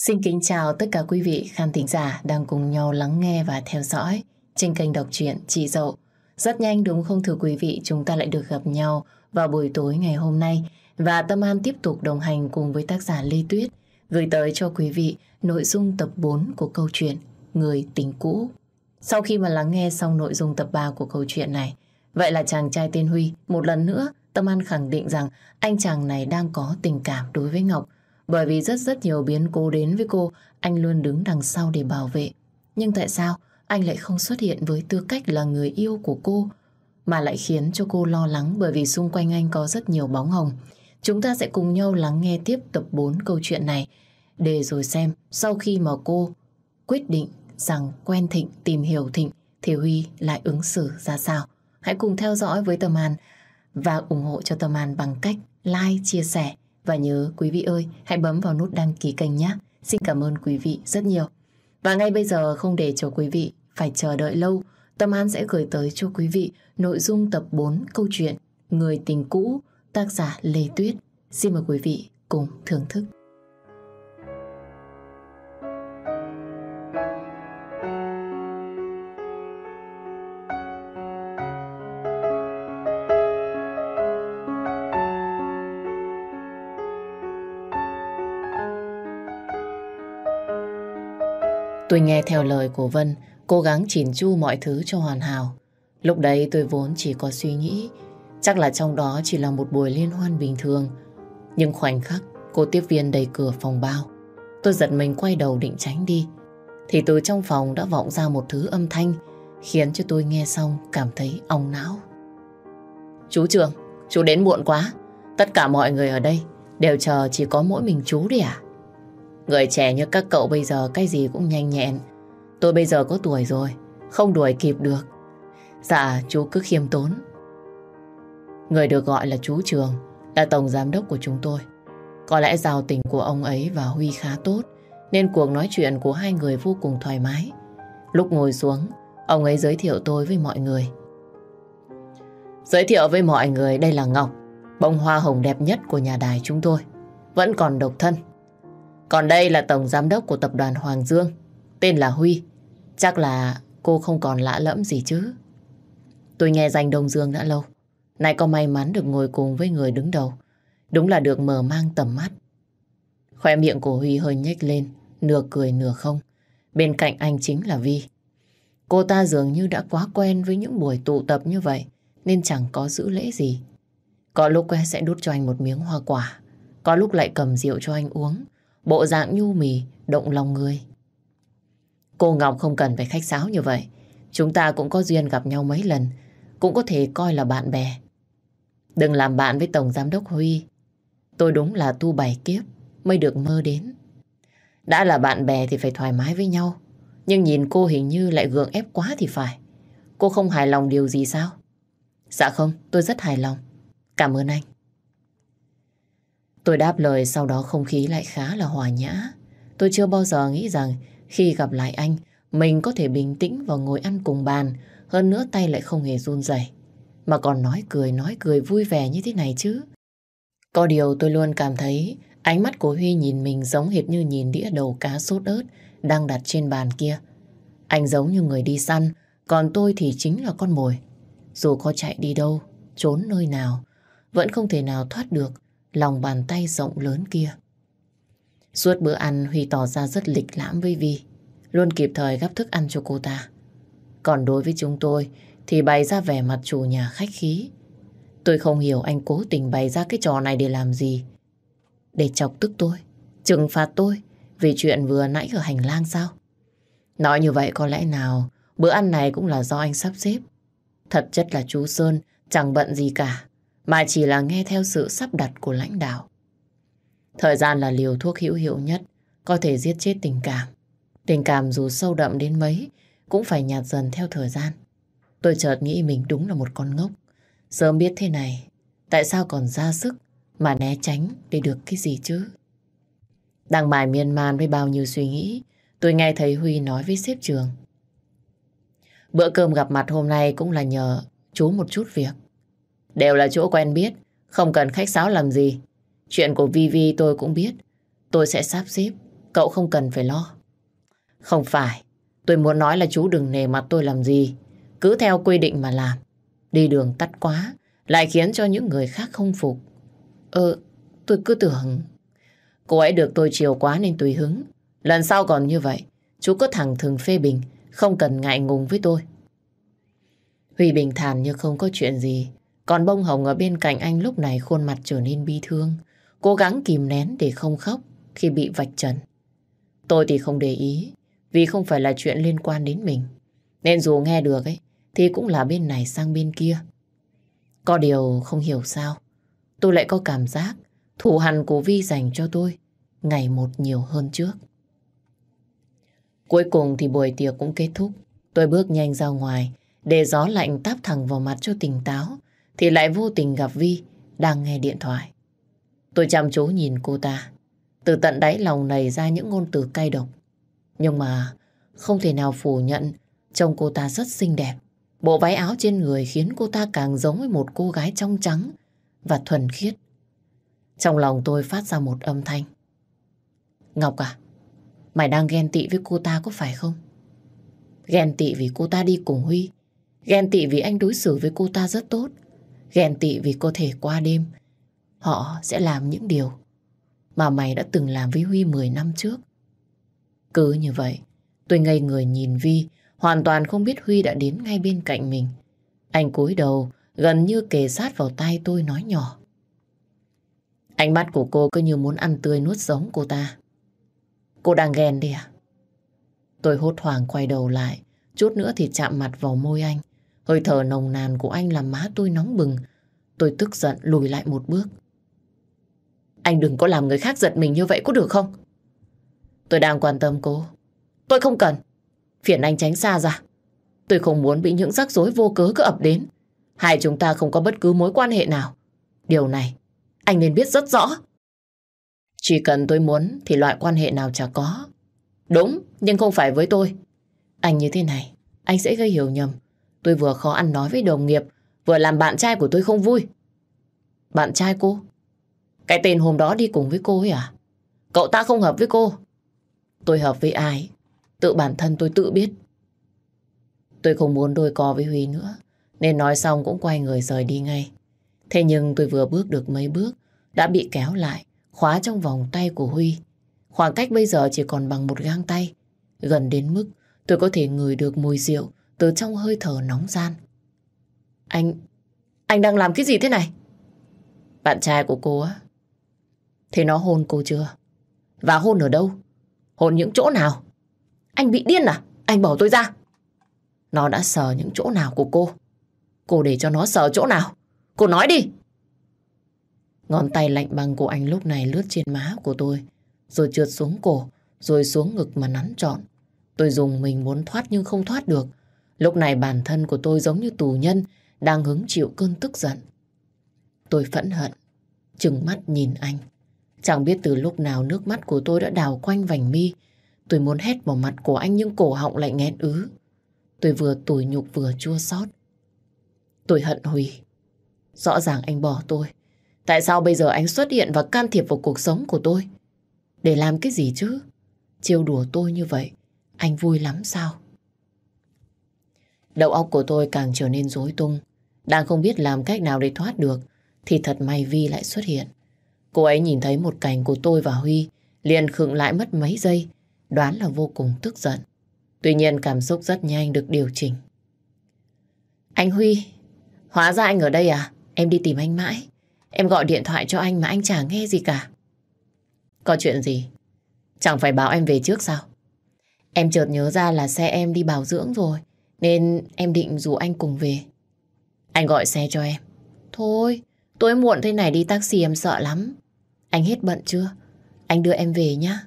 Xin kính chào tất cả quý vị khán thính giả đang cùng nhau lắng nghe và theo dõi trên kênh đọc truyện Chị Dậu. Rất nhanh đúng không thưa quý vị, chúng ta lại được gặp nhau vào buổi tối ngày hôm nay và Tâm An tiếp tục đồng hành cùng với tác giả Lê Tuyết gửi tới cho quý vị nội dung tập 4 của câu chuyện Người tình cũ. Sau khi mà lắng nghe xong nội dung tập 3 của câu chuyện này, vậy là chàng trai tên Huy một lần nữa Tâm An khẳng định rằng anh chàng này đang có tình cảm đối với Ngọc bởi vì rất rất nhiều biến cố đến với cô, anh luôn đứng đằng sau để bảo vệ. Nhưng tại sao anh lại không xuất hiện với tư cách là người yêu của cô, mà lại khiến cho cô lo lắng bởi vì xung quanh anh có rất nhiều bóng hồng. Chúng ta sẽ cùng nhau lắng nghe tiếp tập 4 câu chuyện này, để rồi xem sau khi mà cô quyết định rằng quen Thịnh, tìm hiểu Thịnh, thì Huy lại ứng xử ra sao. Hãy cùng theo dõi với Tâm An và ủng hộ cho Tâm An bằng cách like, chia sẻ và nhớ quý vị ơi, hãy bấm vào nút đăng ký kênh nhé. Xin cảm ơn quý vị rất nhiều. Và ngay bây giờ không để cho quý vị phải chờ đợi lâu, Tâm An sẽ gửi tới cho quý vị nội dung tập 4 câu chuyện Người tình cũ, tác giả Lê Tuyết. Xin mời quý vị cùng thưởng thức. Tôi nghe theo lời của Vân, cố gắng chỉn chu mọi thứ cho hoàn hảo. Lúc đấy tôi vốn chỉ có suy nghĩ, chắc là trong đó chỉ là một buổi liên hoan bình thường. Nhưng khoảnh khắc cô tiếp viên đẩy cửa phòng bao, tôi giật mình quay đầu định tránh đi. Thì từ trong phòng đã vọng ra một thứ âm thanh khiến cho tôi nghe xong cảm thấy ong não. Chú Trường, chú đến muộn quá. Tất cả mọi người ở đây đều chờ chỉ có mỗi mình chú đi à? Người trẻ như các cậu bây giờ cái gì cũng nhanh nhẹn. Tôi bây giờ có tuổi rồi, không đuổi kịp được. Dạ, chú cứ khiêm tốn. Người được gọi là chú Trường, là tổng giám đốc của chúng tôi. Có lẽ giao tình của ông ấy và Huy khá tốt, nên cuộc nói chuyện của hai người vô cùng thoải mái. Lúc ngồi xuống, ông ấy giới thiệu tôi với mọi người. Giới thiệu với mọi người đây là Ngọc, bông hoa hồng đẹp nhất của nhà đài chúng tôi. Vẫn còn độc thân. Còn đây là tổng giám đốc của tập đoàn Hoàng Dương, tên là Huy. Chắc là cô không còn lạ lẫm gì chứ. Tôi nghe danh Đông Dương đã lâu. Nay có may mắn được ngồi cùng với người đứng đầu. Đúng là được mở mang tầm mắt. Khoe miệng của Huy hơi nhếch lên, nửa cười nửa không. Bên cạnh anh chính là Vi. Cô ta dường như đã quá quen với những buổi tụ tập như vậy, nên chẳng có giữ lễ gì. Có lúc sẽ đút cho anh một miếng hoa quả, có lúc lại cầm rượu cho anh uống, Bộ dạng nhu mì, động lòng người. Cô Ngọc không cần phải khách sáo như vậy. Chúng ta cũng có duyên gặp nhau mấy lần. Cũng có thể coi là bạn bè. Đừng làm bạn với Tổng Giám đốc Huy. Tôi đúng là tu bảy kiếp mới được mơ đến. Đã là bạn bè thì phải thoải mái với nhau. Nhưng nhìn cô hình như lại gượng ép quá thì phải. Cô không hài lòng điều gì sao? Dạ không, tôi rất hài lòng. Cảm ơn anh. Tôi đáp lời sau đó không khí lại khá là hòa nhã. Tôi chưa bao giờ nghĩ rằng khi gặp lại anh, mình có thể bình tĩnh và ngồi ăn cùng bàn, hơn nữa tay lại không hề run rẩy, mà còn nói cười nói cười vui vẻ như thế này chứ. Có điều tôi luôn cảm thấy ánh mắt của Huy nhìn mình giống hệt như nhìn đĩa đầu cá sốt ớt đang đặt trên bàn kia. Anh giống như người đi săn, còn tôi thì chính là con mồi. Dù có chạy đi đâu, trốn nơi nào, vẫn không thể nào thoát được lòng bàn tay rộng lớn kia. Suốt bữa ăn Huy tỏ ra rất lịch lãm với Vi, luôn kịp thời gắp thức ăn cho cô ta. Còn đối với chúng tôi thì bày ra vẻ mặt chủ nhà khách khí. Tôi không hiểu anh cố tình bày ra cái trò này để làm gì. Để chọc tức tôi, trừng phạt tôi vì chuyện vừa nãy ở hành lang sao? Nói như vậy có lẽ nào bữa ăn này cũng là do anh sắp xếp. Thật chất là chú Sơn chẳng bận gì cả mà chỉ là nghe theo sự sắp đặt của lãnh đạo. Thời gian là liều thuốc hữu hiệu nhất, có thể giết chết tình cảm. Tình cảm dù sâu đậm đến mấy, cũng phải nhạt dần theo thời gian. Tôi chợt nghĩ mình đúng là một con ngốc. Sớm biết thế này, tại sao còn ra sức mà né tránh để được cái gì chứ? Đang mải miên man với bao nhiêu suy nghĩ, tôi nghe thấy Huy nói với sếp trường. Bữa cơm gặp mặt hôm nay cũng là nhờ chú một chút việc. Đều là chỗ quen biết, không cần khách sáo làm gì. Chuyện của Vivi tôi cũng biết. Tôi sẽ sắp xếp cậu không cần phải lo. Không phải, tôi muốn nói là chú đừng nề mặt tôi làm gì. Cứ theo quy định mà làm. Đi đường tắt quá, lại khiến cho những người khác không phục. Ờ, tôi cứ tưởng... Cô ấy được tôi chiều quá nên tùy hứng. Lần sau còn như vậy, chú cứ thẳng thừng phê bình, không cần ngại ngùng với tôi. Huy bình thản như không có chuyện gì. Còn bông hồng ở bên cạnh anh lúc này khuôn mặt trở nên bi thương. Cố gắng kìm nén để không khóc khi bị vạch trần. Tôi thì không để ý, vì không phải là chuyện liên quan đến mình. Nên dù nghe được ấy, thì cũng là bên này sang bên kia. Có điều không hiểu sao, tôi lại có cảm giác thù hằn của Vi dành cho tôi ngày một nhiều hơn trước. Cuối cùng thì buổi tiệc cũng kết thúc. Tôi bước nhanh ra ngoài, để gió lạnh táp thẳng vào mặt cho tỉnh táo, thì lại vô tình gặp Vi đang nghe điện thoại. Tôi chăm chú nhìn cô ta, từ tận đáy lòng này ra những ngôn từ cay độc. Nhưng mà không thể nào phủ nhận trông cô ta rất xinh đẹp. Bộ váy áo trên người khiến cô ta càng giống với một cô gái trong trắng và thuần khiết. Trong lòng tôi phát ra một âm thanh. Ngọc à, mày đang ghen tị với cô ta có phải không? Ghen tị vì cô ta đi cùng Huy. Ghen tị vì anh đối xử với cô ta rất tốt. Ghen tị vì cô thể qua đêm họ sẽ làm những điều mà mày đã từng làm với Huy 10 năm trước. Cứ như vậy, tôi ngây người nhìn Vi, hoàn toàn không biết Huy đã đến ngay bên cạnh mình. Anh cúi đầu, gần như kề sát vào tay tôi nói nhỏ. Ánh mắt của cô cứ như muốn ăn tươi nuốt sống cô ta. Cô đang ghen đi à? Tôi hốt hoảng quay đầu lại, chút nữa thì chạm mặt vào môi anh. Hơi thở nồng nàn của anh làm má tôi nóng bừng. Tôi tức giận lùi lại một bước. Anh đừng có làm người khác giận mình như vậy có được không? Tôi đang quan tâm cô. Tôi không cần. Phiền anh tránh xa ra. Tôi không muốn bị những rắc rối vô cớ cứ ập đến. Hai chúng ta không có bất cứ mối quan hệ nào. Điều này, anh nên biết rất rõ. Chỉ cần tôi muốn thì loại quan hệ nào chả có. Đúng, nhưng không phải với tôi. Anh như thế này, anh sẽ gây hiểu nhầm. Tôi vừa khó ăn nói với đồng nghiệp, vừa làm bạn trai của tôi không vui. Bạn trai cô? Cái tên hôm đó đi cùng với cô ấy à? Cậu ta không hợp với cô. Tôi hợp với ai? Tự bản thân tôi tự biết. Tôi không muốn đôi co với Huy nữa. Nên nói xong cũng quay người rời đi ngay. Thế nhưng tôi vừa bước được mấy bước đã bị kéo lại, khóa trong vòng tay của Huy. Khoảng cách bây giờ chỉ còn bằng một gang tay. Gần đến mức tôi có thể ngửi được mùi rượu từ trong hơi thở nóng gian. Anh... anh đang làm cái gì thế này? Bạn trai của cô á, Thế nó hôn cô chưa? Và hôn ở đâu? Hôn những chỗ nào? Anh bị điên à? Anh bỏ tôi ra. Nó đã sờ những chỗ nào của cô? Cô để cho nó sờ chỗ nào? Cô nói đi. Ngón tay lạnh băng của anh lúc này lướt trên má của tôi, rồi trượt xuống cổ, rồi xuống ngực mà nắn trọn. Tôi dùng mình muốn thoát nhưng không thoát được. Lúc này bản thân của tôi giống như tù nhân đang hứng chịu cơn tức giận. Tôi phẫn hận, trừng mắt nhìn anh. Chẳng biết từ lúc nào nước mắt của tôi đã đào quanh vành mi. Tôi muốn hét vào mặt của anh nhưng cổ họng lại nghẹn ứ. Tôi vừa tủi nhục vừa chua xót. Tôi hận Huy. Rõ ràng anh bỏ tôi. Tại sao bây giờ anh xuất hiện và can thiệp vào cuộc sống của tôi? Để làm cái gì chứ? Trêu đùa tôi như vậy, anh vui lắm sao? Đầu óc của tôi càng trở nên rối tung. Đang không biết làm cách nào để thoát được, thì thật may Vi lại xuất hiện. Cô ấy nhìn thấy một cảnh của tôi và Huy, liền khựng lại mất mấy giây, đoán là vô cùng tức giận. Tuy nhiên cảm xúc rất nhanh được điều chỉnh. Anh Huy, hóa ra anh ở đây à? Em đi tìm anh mãi. Em gọi điện thoại cho anh mà anh chả nghe gì cả. Có chuyện gì? Chẳng phải bảo em về trước sao? Em chợt nhớ ra là xe em đi bảo dưỡng rồi, nên em định rủ anh cùng về. Anh gọi xe cho em. Thôi, tối muộn thế này đi taxi em sợ lắm. Anh hết bận chưa? Anh đưa em về nhá.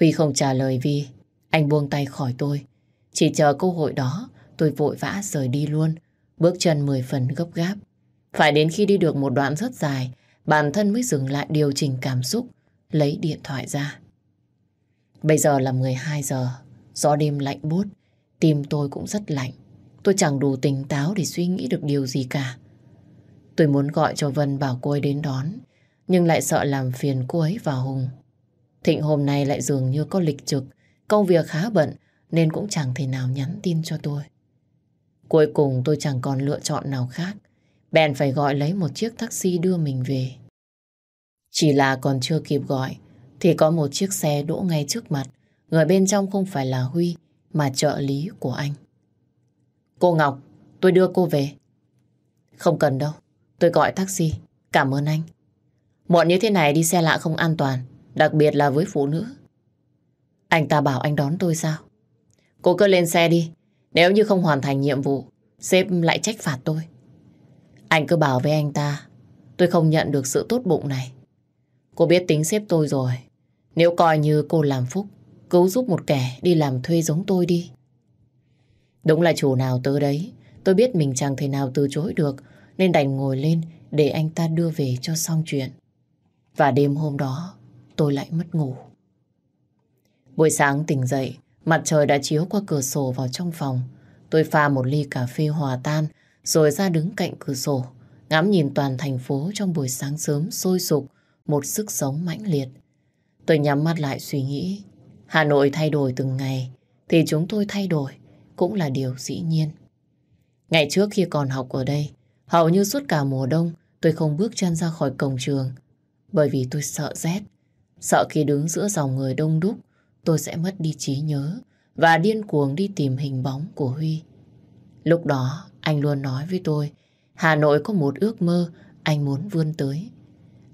Huy không trả lời vì anh buông tay khỏi tôi. Chỉ chờ cơ hội đó, tôi vội vã rời đi luôn. Bước chân mười phần gấp gáp. Phải đến khi đi được một đoạn rất dài, bản thân mới dừng lại điều chỉnh cảm xúc, lấy điện thoại ra. Bây giờ là 12 giờ, gió đêm lạnh buốt, tim tôi cũng rất lạnh. Tôi chẳng đủ tỉnh táo để suy nghĩ được điều gì cả. Tôi muốn gọi cho Vân bảo cô ấy đến đón, nhưng lại sợ làm phiền cô ấy và Hùng. Thịnh hôm nay lại dường như có lịch trực, công việc khá bận nên cũng chẳng thể nào nhắn tin cho tôi. Cuối cùng tôi chẳng còn lựa chọn nào khác, bèn phải gọi lấy một chiếc taxi đưa mình về. Chỉ là còn chưa kịp gọi, thì có một chiếc xe đỗ ngay trước mặt, người bên trong không phải là Huy, mà trợ lý của anh. Cô Ngọc, tôi đưa cô về. Không cần đâu, tôi gọi taxi, cảm ơn anh. Muộn như thế này đi xe lạ không an toàn, đặc biệt là với phụ nữ. Anh ta bảo anh đón tôi sao? Cô cứ lên xe đi, nếu như không hoàn thành nhiệm vụ, sếp lại trách phạt tôi. Anh cứ bảo với anh ta, tôi không nhận được sự tốt bụng này. Cô biết tính sếp tôi rồi, nếu coi như cô làm phúc, cứu giúp một kẻ đi làm thuê giống tôi đi. Đúng là chủ nào tới đấy, tôi biết mình chẳng thể nào từ chối được, nên đành ngồi lên để anh ta đưa về cho xong chuyện. Và đêm hôm đó, tôi lại mất ngủ. Buổi sáng tỉnh dậy, mặt trời đã chiếu qua cửa sổ vào trong phòng. Tôi pha một ly cà phê hòa tan, rồi ra đứng cạnh cửa sổ, ngắm nhìn toàn thành phố trong buổi sáng sớm sôi sục, một sức sống mãnh liệt. Tôi nhắm mắt lại suy nghĩ, Hà Nội thay đổi từng ngày, thì chúng tôi thay đổi cũng là điều dĩ nhiên. Ngày trước khi còn học ở đây, hầu như suốt cả mùa đông tôi không bước chân ra khỏi cổng trường, bởi vì tôi sợ rét, sợ khi đứng giữa dòng người đông đúc, tôi sẽ mất đi trí nhớ và điên cuồng đi tìm hình bóng của Huy. Lúc đó, anh luôn nói với tôi, Hà Nội có một ước mơ anh muốn vươn tới.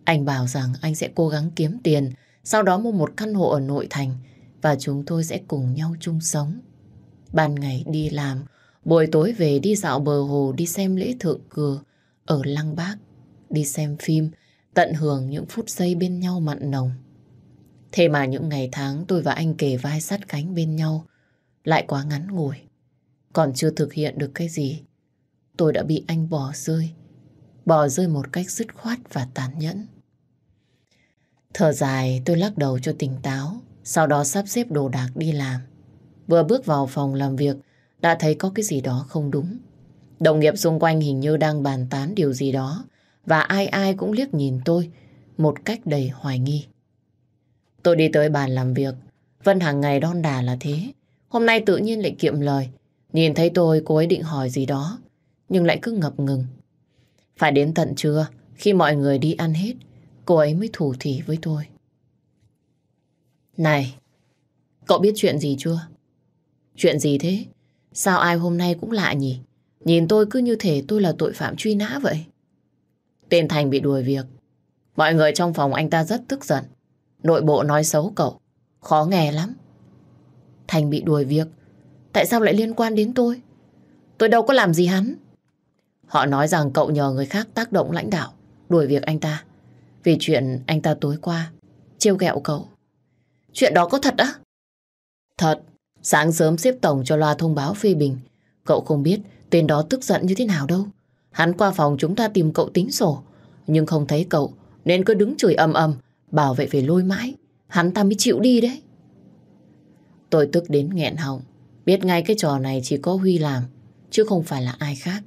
Anh bảo rằng anh sẽ cố gắng kiếm tiền, sau đó mua một căn hộ ở nội thành và chúng tôi sẽ cùng nhau chung sống. Ban ngày đi làm, buổi tối về đi dạo bờ hồ đi xem lễ thượng cờ ở Lăng Bác, đi xem phim, tận hưởng những phút giây bên nhau mặn nồng. Thế mà những ngày tháng tôi và anh kề vai sát cánh bên nhau lại quá ngắn ngủi. Còn chưa thực hiện được cái gì, tôi đã bị anh bỏ rơi. Bỏ rơi một cách dứt khoát và tàn nhẫn. Thở dài tôi lắc đầu cho tỉnh táo, sau đó sắp xếp đồ đạc đi làm. Vừa bước vào phòng làm việc, đã thấy có cái gì đó không đúng. Đồng nghiệp xung quanh hình như đang bàn tán điều gì đó, và ai ai cũng liếc nhìn tôi một cách đầy hoài nghi. Tôi đi tới bàn làm việc, Vân hàng ngày đon đà là thế. Hôm nay tự nhiên lại kiệm lời. Nhìn thấy tôi, cô ấy định hỏi gì đó, nhưng lại cứ ngập ngừng. Phải đến tận trưa, khi mọi người đi ăn hết, cô ấy mới thủ thỉ với tôi. Này, cậu biết chuyện gì chưa? Chuyện gì thế? Sao ai hôm nay cũng lạ nhỉ? Nhìn tôi cứ như thể tôi là tội phạm truy nã vậy. Tên Thành bị đuổi việc. Mọi người trong phòng anh ta rất tức giận. Nội bộ nói xấu cậu. Khó nghe lắm. Thành bị đuổi việc. Tại sao lại liên quan đến tôi? Tôi đâu có làm gì hắn. Họ nói rằng cậu nhờ người khác tác động lãnh đạo, đuổi việc anh ta. Vì chuyện anh ta tối qua, trêu ghẹo cậu. Chuyện đó có thật á? Thật. Sáng sớm xếp tổng cho loa thông báo phê bình. Cậu không biết tên đó tức giận như thế nào đâu. Hắn qua phòng chúng ta tìm cậu tính sổ. Nhưng không thấy cậu, nên cứ đứng chửi ầm ầm, bảo vệ phải lôi mãi. Hắn ta mới chịu đi đấy. Tôi tức đến nghẹn họng. Biết ngay cái trò này chỉ có Huy làm, chứ không phải là ai khác.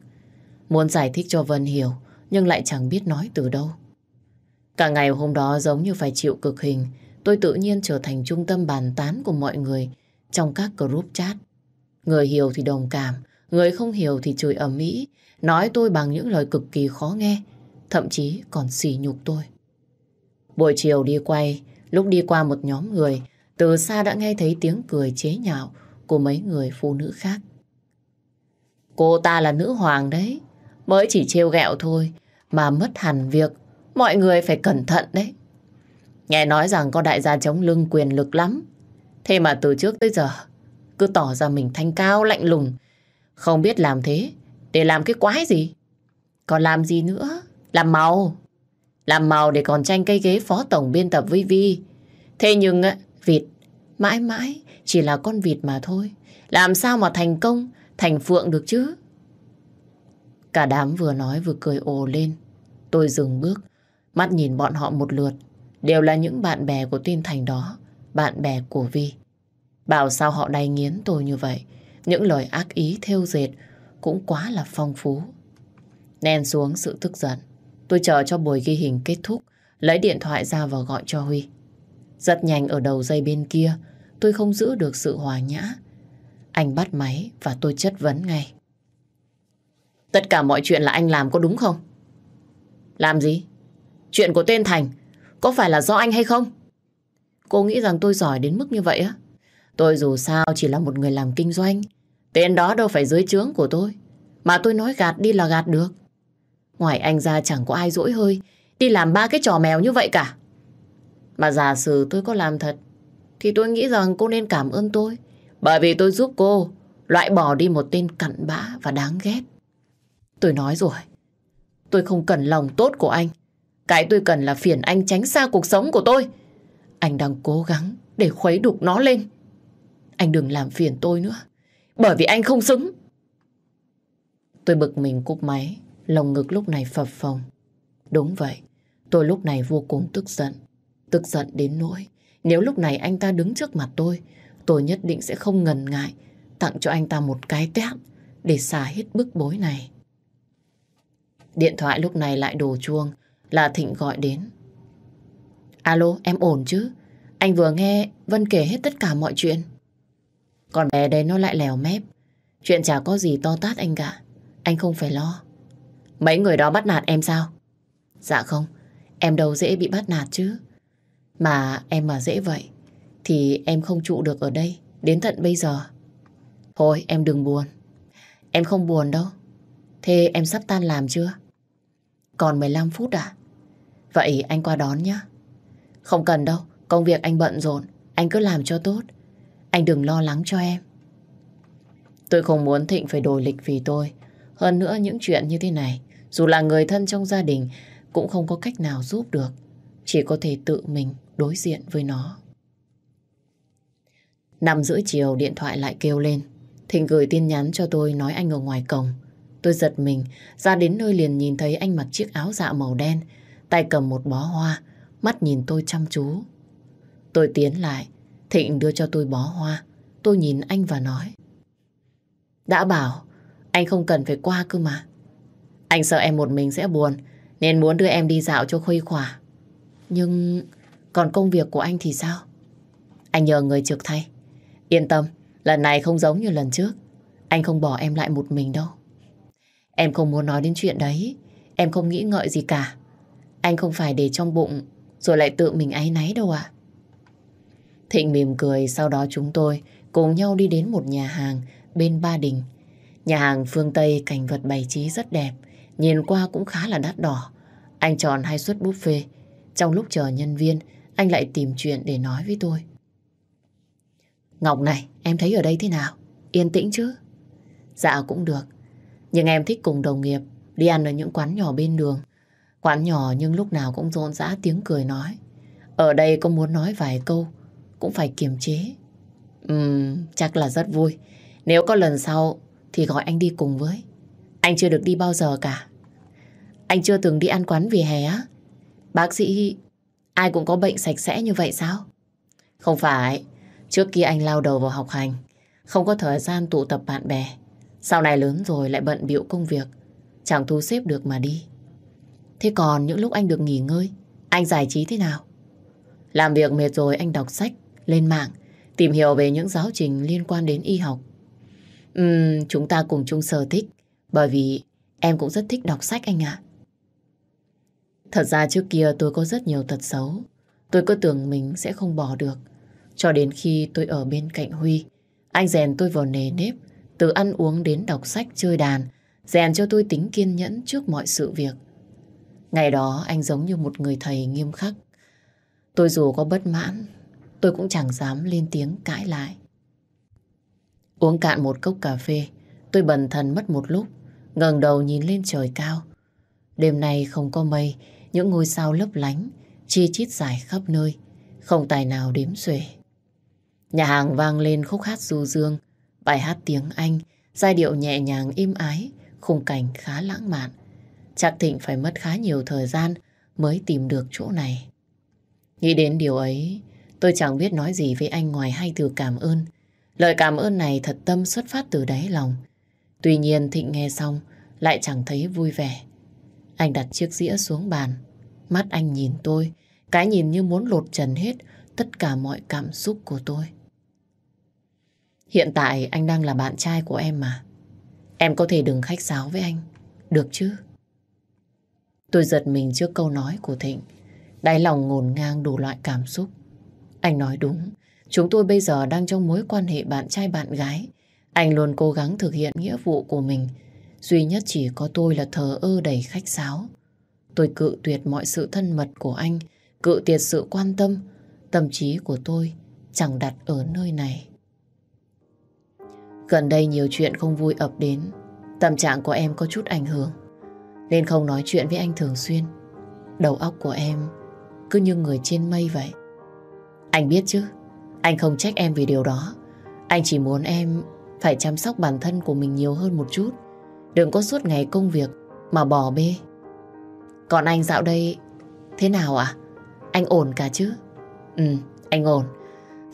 Muốn giải thích cho Vân hiểu, nhưng lại chẳng biết nói từ đâu. Cả ngày hôm đó giống như phải chịu cực hình, tôi tự nhiên trở thành trung tâm bàn tán của mọi người trong các group chat. Người hiểu thì đồng cảm, người không hiểu thì chửi ầm ĩ, nói tôi bằng những lời cực kỳ khó nghe, thậm chí còn xỉ nhục tôi. Buổi chiều đi quay, lúc đi qua một nhóm người, từ xa đã nghe thấy tiếng cười chế nhạo của mấy người phụ nữ khác. Cô ta là nữ hoàng đấy, mới chỉ trêu ghẹo thôi, mà mất hẳn việc, mọi người phải cẩn thận đấy. Nghe nói rằng có đại gia chống lưng quyền lực lắm, thế mà từ trước tới giờ cứ tỏ ra mình thanh cao lạnh lùng, không biết làm thế để làm cái quái gì. Còn làm gì nữa? Làm màu. Làm màu để còn tranh cây ghế phó tổng biên tập với Vi. Thế nhưng vịt mãi mãi chỉ là con vịt mà thôi. Làm sao mà thành công, thành phượng được chứ? Cả đám vừa nói vừa cười ồ lên. Tôi dừng bước, mắt nhìn bọn họ một lượt. Đều là những bạn bè của tên Thành đó, bạn bè của Vi. Bảo sao họ đay nghiến tôi như vậy. Những lời ác ý theo dệt cũng quá là phong phú. Nén xuống sự tức giận. Tôi chờ cho buổi ghi hình kết thúc, lấy điện thoại ra và gọi cho Huy. Rất nhanh ở đầu dây bên kia, tôi không giữ được sự hòa nhã. Anh bắt máy và tôi chất vấn ngay. Tất cả mọi chuyện là anh làm có đúng không? Làm gì? Chuyện của tên Thành có phải là do anh hay không? Cô nghĩ rằng tôi giỏi đến mức như vậy á? Tôi dù sao chỉ là một người làm kinh doanh. Tên đó đâu phải dưới trướng của tôi. Mà tôi nói gạt đi là gạt được. Ngoài anh ra chẳng có ai dỗi hơi đi làm ba cái trò mèo như vậy cả. Mà giả sử tôi có làm thật thì tôi nghĩ rằng cô nên cảm ơn tôi bởi vì tôi giúp cô loại bỏ đi một tên cặn bã và đáng ghét. Tôi nói rồi, tôi không cần lòng tốt của anh. Cái tôi cần là phiền anh tránh xa cuộc sống của tôi. Anh đang cố gắng để khuấy đục nó lên. Anh đừng làm phiền tôi nữa, bởi vì anh không xứng. Tôi bực mình cúp máy, lồng ngực lúc này phập phồng. Đúng vậy, tôi lúc này vô cùng tức giận. Tức giận đến nỗi, nếu lúc này anh ta đứng trước mặt tôi, tôi nhất định sẽ không ngần ngại tặng cho anh ta một cái tét để xả hết bức bối này. Điện thoại lúc này lại đổ chuông là Thịnh gọi đến. Alo, em ổn chứ? Anh vừa nghe Vân kể hết tất cả mọi chuyện. Còn bé đấy nó lại lèo mép. Chuyện chả có gì to tát anh cả. Anh không phải lo. Mấy người đó bắt nạt em sao? Dạ không, em đâu dễ bị bắt nạt chứ. Mà em mà dễ vậy, thì em không trụ được ở đây, đến tận bây giờ. Thôi em đừng buồn. Em không buồn đâu. Thế em sắp tan làm chưa? Còn 15 phút à? Vậy anh qua đón nhé. Không cần đâu, công việc anh bận rộn, anh cứ làm cho tốt. Anh đừng lo lắng cho em. Tôi không muốn Thịnh phải đổi lịch vì tôi. Hơn nữa những chuyện như thế này, dù là người thân trong gia đình, cũng không có cách nào giúp được. Chỉ có thể tự mình đối diện với nó. Năm rưỡi chiều điện thoại lại kêu lên. Thịnh gửi tin nhắn cho tôi nói anh ở ngoài cổng. Tôi giật mình, ra đến nơi liền nhìn thấy anh mặc chiếc áo dạ màu đen, tay cầm một bó hoa, mắt nhìn tôi chăm chú. Tôi tiến lại, Thịnh đưa cho tôi bó hoa. Tôi nhìn anh và nói. Đã bảo, anh không cần phải qua cơ mà. Anh sợ em một mình sẽ buồn, nên muốn đưa em đi dạo cho khuây khỏa. Nhưng còn công việc của anh thì sao? Anh nhờ người trực thay. Yên tâm, lần này không giống như lần trước. Anh không bỏ em lại một mình đâu. Em không muốn nói đến chuyện đấy. Em không nghĩ ngợi gì cả. Anh không phải để trong bụng rồi lại tự mình áy náy đâu ạ. Thịnh mỉm cười, sau đó chúng tôi cùng nhau đi đến một nhà hàng bên Ba Đình. Nhà hàng phương Tây cảnh vật bày trí rất đẹp, nhìn qua cũng khá là đắt đỏ. Anh chọn hai suất buffet. Trong lúc chờ nhân viên, anh lại tìm chuyện để nói với tôi. Ngọc này, em thấy ở đây thế nào? Yên tĩnh chứ? Dạ cũng được. Nhưng em thích cùng đồng nghiệp đi ăn ở những quán nhỏ bên đường. Quán nhỏ nhưng lúc nào cũng rộn rã tiếng cười nói. Ở đây có muốn nói vài câu, cũng phải kiềm chế. Ừm, chắc là rất vui. Nếu có lần sau thì gọi anh đi cùng với. Anh chưa được đi bao giờ cả. Anh chưa từng đi ăn quán vỉa hè á? Bác sĩ, ai cũng có bệnh sạch sẽ như vậy sao? Không phải, trước kia anh lao đầu vào học hành, không có thời gian tụ tập bạn bè. Sau này lớn rồi lại bận biệu công việc, chẳng thu xếp được mà đi. Thế còn những lúc anh được nghỉ ngơi, anh giải trí thế nào? Làm việc mệt rồi anh đọc sách, lên mạng, tìm hiểu về những giáo trình liên quan đến y học. Uhm, chúng ta cùng chung sở thích, bởi vì em cũng rất thích đọc sách anh ạ. Thật ra trước kia tôi có rất nhiều tật xấu. Tôi cứ tưởng mình sẽ không bỏ được. Cho đến khi tôi ở bên cạnh Huy, anh rèn tôi vào nề nếp, từ ăn uống đến đọc sách chơi đàn, rèn cho tôi tính kiên nhẫn trước mọi sự việc. Ngày đó anh giống như một người thầy nghiêm khắc. Tôi dù có bất mãn, tôi cũng chẳng dám lên tiếng cãi lại. Uống cạn một cốc cà phê, tôi bần thần mất một lúc, ngẩng đầu nhìn lên trời cao. Đêm nay không có mây, những ngôi sao lấp lánh, chi chít dài khắp nơi, không tài nào đếm xuể. Nhà hàng vang lên khúc hát du dương, bài hát tiếng Anh, giai điệu nhẹ nhàng im ái, khung cảnh khá lãng mạn. Chắc Thịnh phải mất khá nhiều thời gian mới tìm được chỗ này. Nghĩ đến điều ấy, tôi chẳng biết nói gì với anh ngoài hai từ cảm ơn. Lời cảm ơn này thật tâm xuất phát từ đáy lòng. Tuy nhiên Thịnh nghe xong lại chẳng thấy vui vẻ. Anh đặt chiếc dĩa xuống bàn. Mắt anh nhìn tôi, cái nhìn như muốn lột trần hết tất cả mọi cảm xúc của tôi. Hiện tại anh đang là bạn trai của em mà. Em có thể đừng khách sáo với anh, được chứ? Tôi giật mình trước câu nói của Thịnh. Đáy lòng ngổn ngang đủ loại cảm xúc. Anh nói đúng, chúng tôi bây giờ đang trong mối quan hệ bạn trai bạn gái. Anh luôn cố gắng thực hiện nghĩa vụ của mình. Duy nhất chỉ có tôi là thờ ơ đầy khách sáo. Tôi cự tuyệt mọi sự thân mật của anh, cự tuyệt sự quan tâm. Tâm trí của tôi chẳng đặt ở nơi này. Gần đây nhiều chuyện không vui ập đến. Tâm trạng của em có chút ảnh hưởng. Nên không nói chuyện với anh thường xuyên. Đầu óc của em cứ như người trên mây vậy. Anh biết chứ, anh không trách em vì điều đó. Anh chỉ muốn em phải chăm sóc bản thân của mình nhiều hơn một chút. Đừng có suốt ngày công việc mà bỏ bê. Còn anh dạo đây thế nào ạ? Anh ổn cả chứ? Ừ, anh ổn.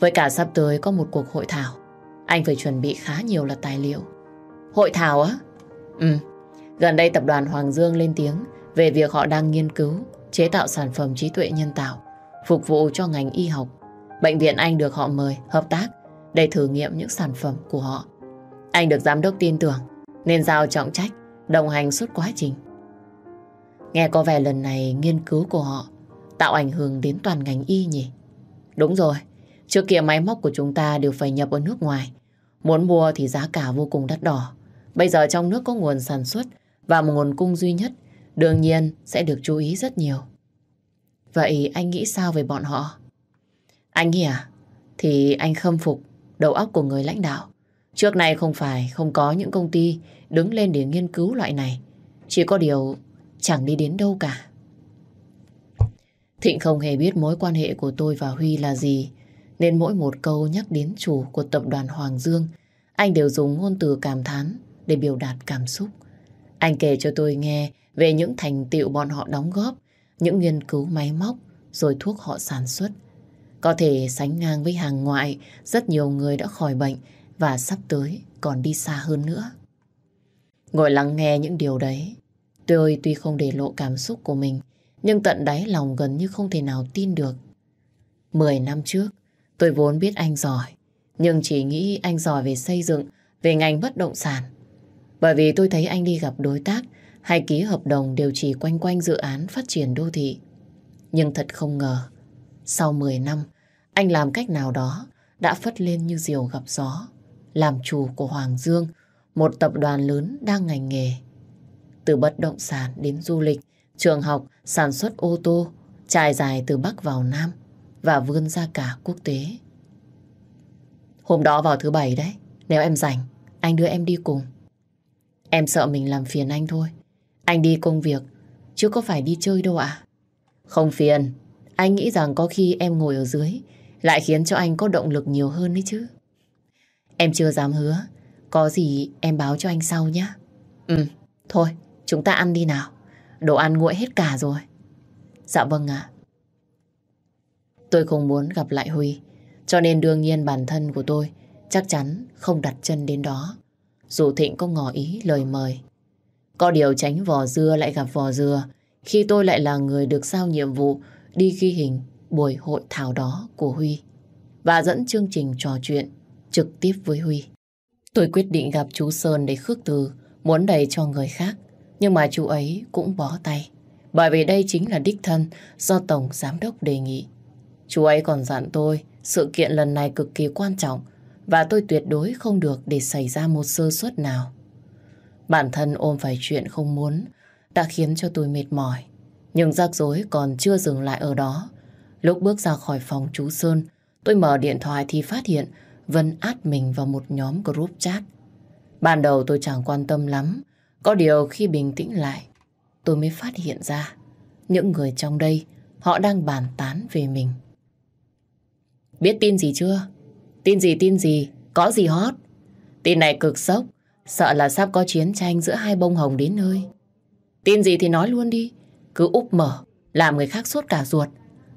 Với cả sắp tới có một cuộc hội thảo. Anh phải chuẩn bị khá nhiều là tài liệu. Hội thảo á? Ừ. Gần đây tập đoàn Hoàng Dương lên tiếng về việc họ đang nghiên cứu chế tạo sản phẩm trí tuệ nhân tạo phục vụ cho ngành y học. Bệnh viện Anh được họ mời hợp tác để thử nghiệm những sản phẩm của họ. Anh được giám đốc tin tưởng nên giao trọng trách đồng hành suốt quá trình. Nghe có vẻ lần này nghiên cứu của họ tạo ảnh hưởng đến toàn ngành y nhỉ? Đúng rồi, trước kia máy móc của chúng ta đều phải nhập ở nước ngoài. Muốn mua thì giá cả vô cùng đắt đỏ. Bây giờ trong nước có nguồn sản xuất và một nguồn cung duy nhất, đương nhiên sẽ được chú ý rất nhiều. Vậy anh nghĩ sao về bọn họ? Anh nghĩ à? Thì anh khâm phục đầu óc của người lãnh đạo. Trước này không phải không có những công ty đứng lên để nghiên cứu loại này. Chỉ có điều chẳng đi đến đâu cả. Thịnh không hề biết mối quan hệ của tôi và Huy là gì, nên mỗi một câu nhắc đến chủ của tập đoàn Hoàng Dương, anh đều dùng ngôn từ cảm thán để biểu đạt cảm xúc. Anh kể cho tôi nghe về những thành tựu bọn họ đóng góp, những nghiên cứu máy móc, rồi thuốc họ sản xuất. Có thể sánh ngang với hàng ngoại, rất nhiều người đã khỏi bệnh và sắp tới còn đi xa hơn nữa. Ngồi lắng nghe những điều đấy, tôi tuy không để lộ cảm xúc của mình, nhưng tận đáy lòng gần như không thể nào tin được. Mười năm trước, tôi vốn biết anh giỏi, nhưng chỉ nghĩ anh giỏi về xây dựng, về ngành bất động sản. Bởi vì tôi thấy anh đi gặp đối tác hay ký hợp đồng đều chỉ quanh quanh dự án phát triển đô thị. Nhưng thật không ngờ, sau 10 năm, anh làm cách nào đó đã phất lên như diều gặp gió, làm chủ của Hoàng Dương, một tập đoàn lớn đang ngành nghề. Từ bất động sản đến du lịch, trường học, sản xuất ô tô, trải dài từ Bắc vào Nam và vươn ra cả quốc tế. Hôm đó vào thứ bảy đấy, nếu em rảnh, anh đưa em đi cùng. Em sợ mình làm phiền anh thôi. Anh đi công việc, chứ có phải đi chơi đâu ạ. Không phiền, anh nghĩ rằng có khi em ngồi ở dưới lại khiến cho anh có động lực nhiều hơn đấy chứ. Em chưa dám hứa, có gì em báo cho anh sau nhé. Ừ, thôi, chúng ta ăn đi nào. Đồ ăn nguội hết cả rồi. Dạ vâng ạ. Tôi không muốn gặp lại Huy, cho nên đương nhiên bản thân của tôi chắc chắn không đặt chân đến đó. Dù Thịnh có ngỏ ý lời mời. Có điều tránh vò dưa lại gặp vò dưa, khi tôi lại là người được giao nhiệm vụ đi ghi hình buổi hội thảo đó của Huy và dẫn chương trình trò chuyện trực tiếp với Huy. Tôi quyết định gặp chú Sơn để khước từ, muốn đầy cho người khác, nhưng mà chú ấy cũng bó tay, bởi vì đây chính là đích thân do Tổng Giám đốc đề nghị. Chú ấy còn dặn tôi sự kiện lần này cực kỳ quan trọng và tôi tuyệt đối không được để xảy ra một sơ suất nào. Bản thân ôm phải chuyện không muốn đã khiến cho tôi mệt mỏi. Nhưng rắc rối còn chưa dừng lại ở đó. Lúc bước ra khỏi phòng chú Sơn, tôi mở điện thoại thì phát hiện Vân át mình vào một nhóm group chat. Ban đầu tôi chẳng quan tâm lắm. Có điều khi bình tĩnh lại, tôi mới phát hiện ra những người trong đây họ đang bàn tán về mình. Biết tin gì chưa? Tin gì tin gì? Có gì hot? Tin này cực sốc. Sợ là sắp có chiến tranh giữa hai bông hồng đến nơi. Tin gì thì nói luôn đi. Cứ úp mở, làm người khác sốt cả ruột.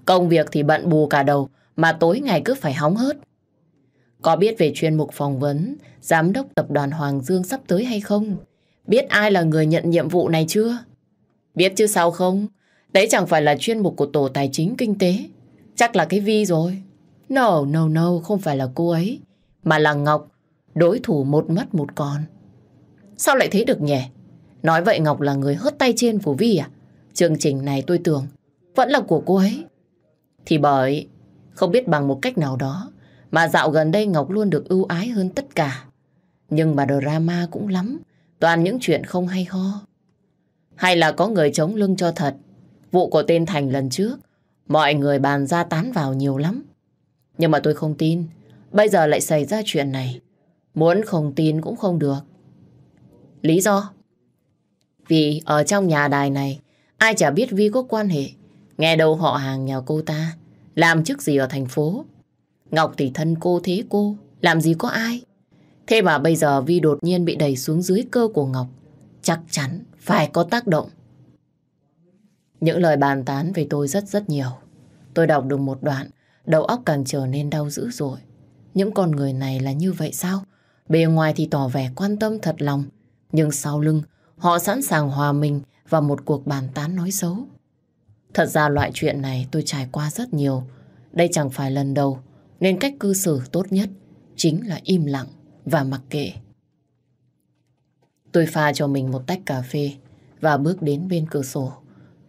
Công việc thì bận bù cả đầu, mà tối ngày cứ phải hóng hớt. Có biết về chuyên mục phỏng vấn Giám đốc tập đoàn Hoàng Dương sắp tới hay không? Biết ai là người nhận nhiệm vụ này chưa? Biết chứ sao không? Đấy chẳng phải là chuyên mục của Tổ Tài chính Kinh tế. Chắc là cái Vi rồi. No, no, no, không phải là cô ấy, mà là Ngọc, đối thủ một mất một còn. Sao lại thế được nhỉ? Nói vậy Ngọc là người hớt tay trên của Vi à? Chương trình này tôi tưởng vẫn là của cô ấy. Thì bởi không biết bằng một cách nào đó mà dạo gần đây Ngọc luôn được ưu ái hơn tất cả. Nhưng mà drama cũng lắm, toàn những chuyện không hay ho. Hay là có người chống lưng cho thật. Vụ của tên Thành lần trước, mọi người bàn ra tán vào nhiều lắm. Nhưng mà tôi không tin, bây giờ lại xảy ra chuyện này. Muốn không tin cũng không được. Lý do? Vì ở trong nhà đài này, ai chả biết Vi có quan hệ. Nghe đâu họ hàng nhà cô ta, làm chức gì ở thành phố. Ngọc thì thân cô thế cô, làm gì có ai. Thế mà bây giờ Vi đột nhiên bị đẩy xuống dưới cơ của Ngọc. Chắc chắn phải có tác động. Những lời bàn tán về tôi rất rất nhiều. Tôi đọc được một đoạn, đầu óc càng trở nên đau dữ dội. Những con người này là như vậy sao? Bề ngoài thì tỏ vẻ quan tâm thật lòng, nhưng sau lưng họ sẵn sàng hòa mình vào một cuộc bàn tán nói xấu. Thật ra loại chuyện này tôi trải qua rất nhiều. Đây chẳng phải lần đầu, nên cách cư xử tốt nhất chính là im lặng và mặc kệ. Tôi pha cho mình một tách cà phê và bước đến bên cửa sổ,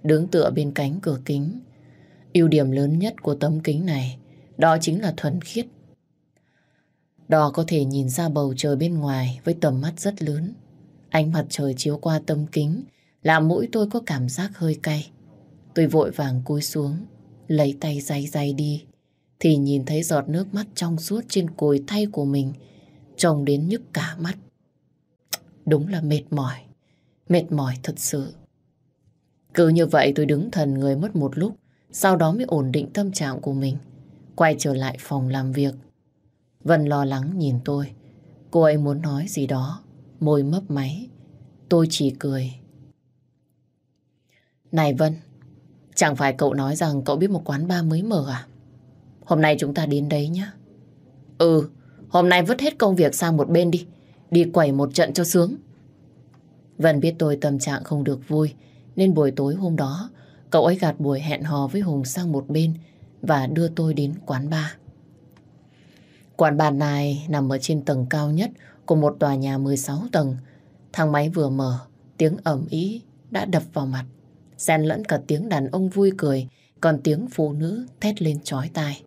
đứng tựa bên cánh cửa kính ưu điểm lớn nhất của tấm kính này đó chính là thuần khiết. Đò có thể nhìn ra bầu trời bên ngoài với tầm mắt rất lớn. Ánh mặt trời chiếu qua tấm kính làm mũi tôi có cảm giác hơi cay. Tôi vội vàng cúi xuống, lấy tay day day đi, thì nhìn thấy giọt nước mắt trong suốt trên cùi tay của mình, trông đến nhức cả mắt. Đúng là mệt mỏi, mệt mỏi thật sự. Cứ như vậy tôi đứng thần người mất một lúc, sau đó mới ổn định tâm trạng của mình, quay trở lại phòng làm việc. Vân lo lắng nhìn tôi, cô ấy muốn nói gì đó, môi mấp máy. Tôi chỉ cười. Này Vân, chẳng phải cậu nói rằng cậu biết một quán bar mới mở à? Hôm nay chúng ta đến đấy nhá. Ừ, hôm nay vứt hết công việc sang một bên đi. Đi quẩy một trận cho sướng. Vân biết tôi tâm trạng không được vui, nên buổi tối hôm đó, cậu ấy gạt buổi hẹn hò với Hùng sang một bên và đưa tôi đến quán bar. Quán bar này nằm ở trên tầng cao nhất của một tòa nhà 16 tầng. Thang máy vừa mở, tiếng ẩm ý đã đập vào mặt. Xen lẫn cả tiếng đàn ông vui cười, còn tiếng phụ nữ thét lên chói tai.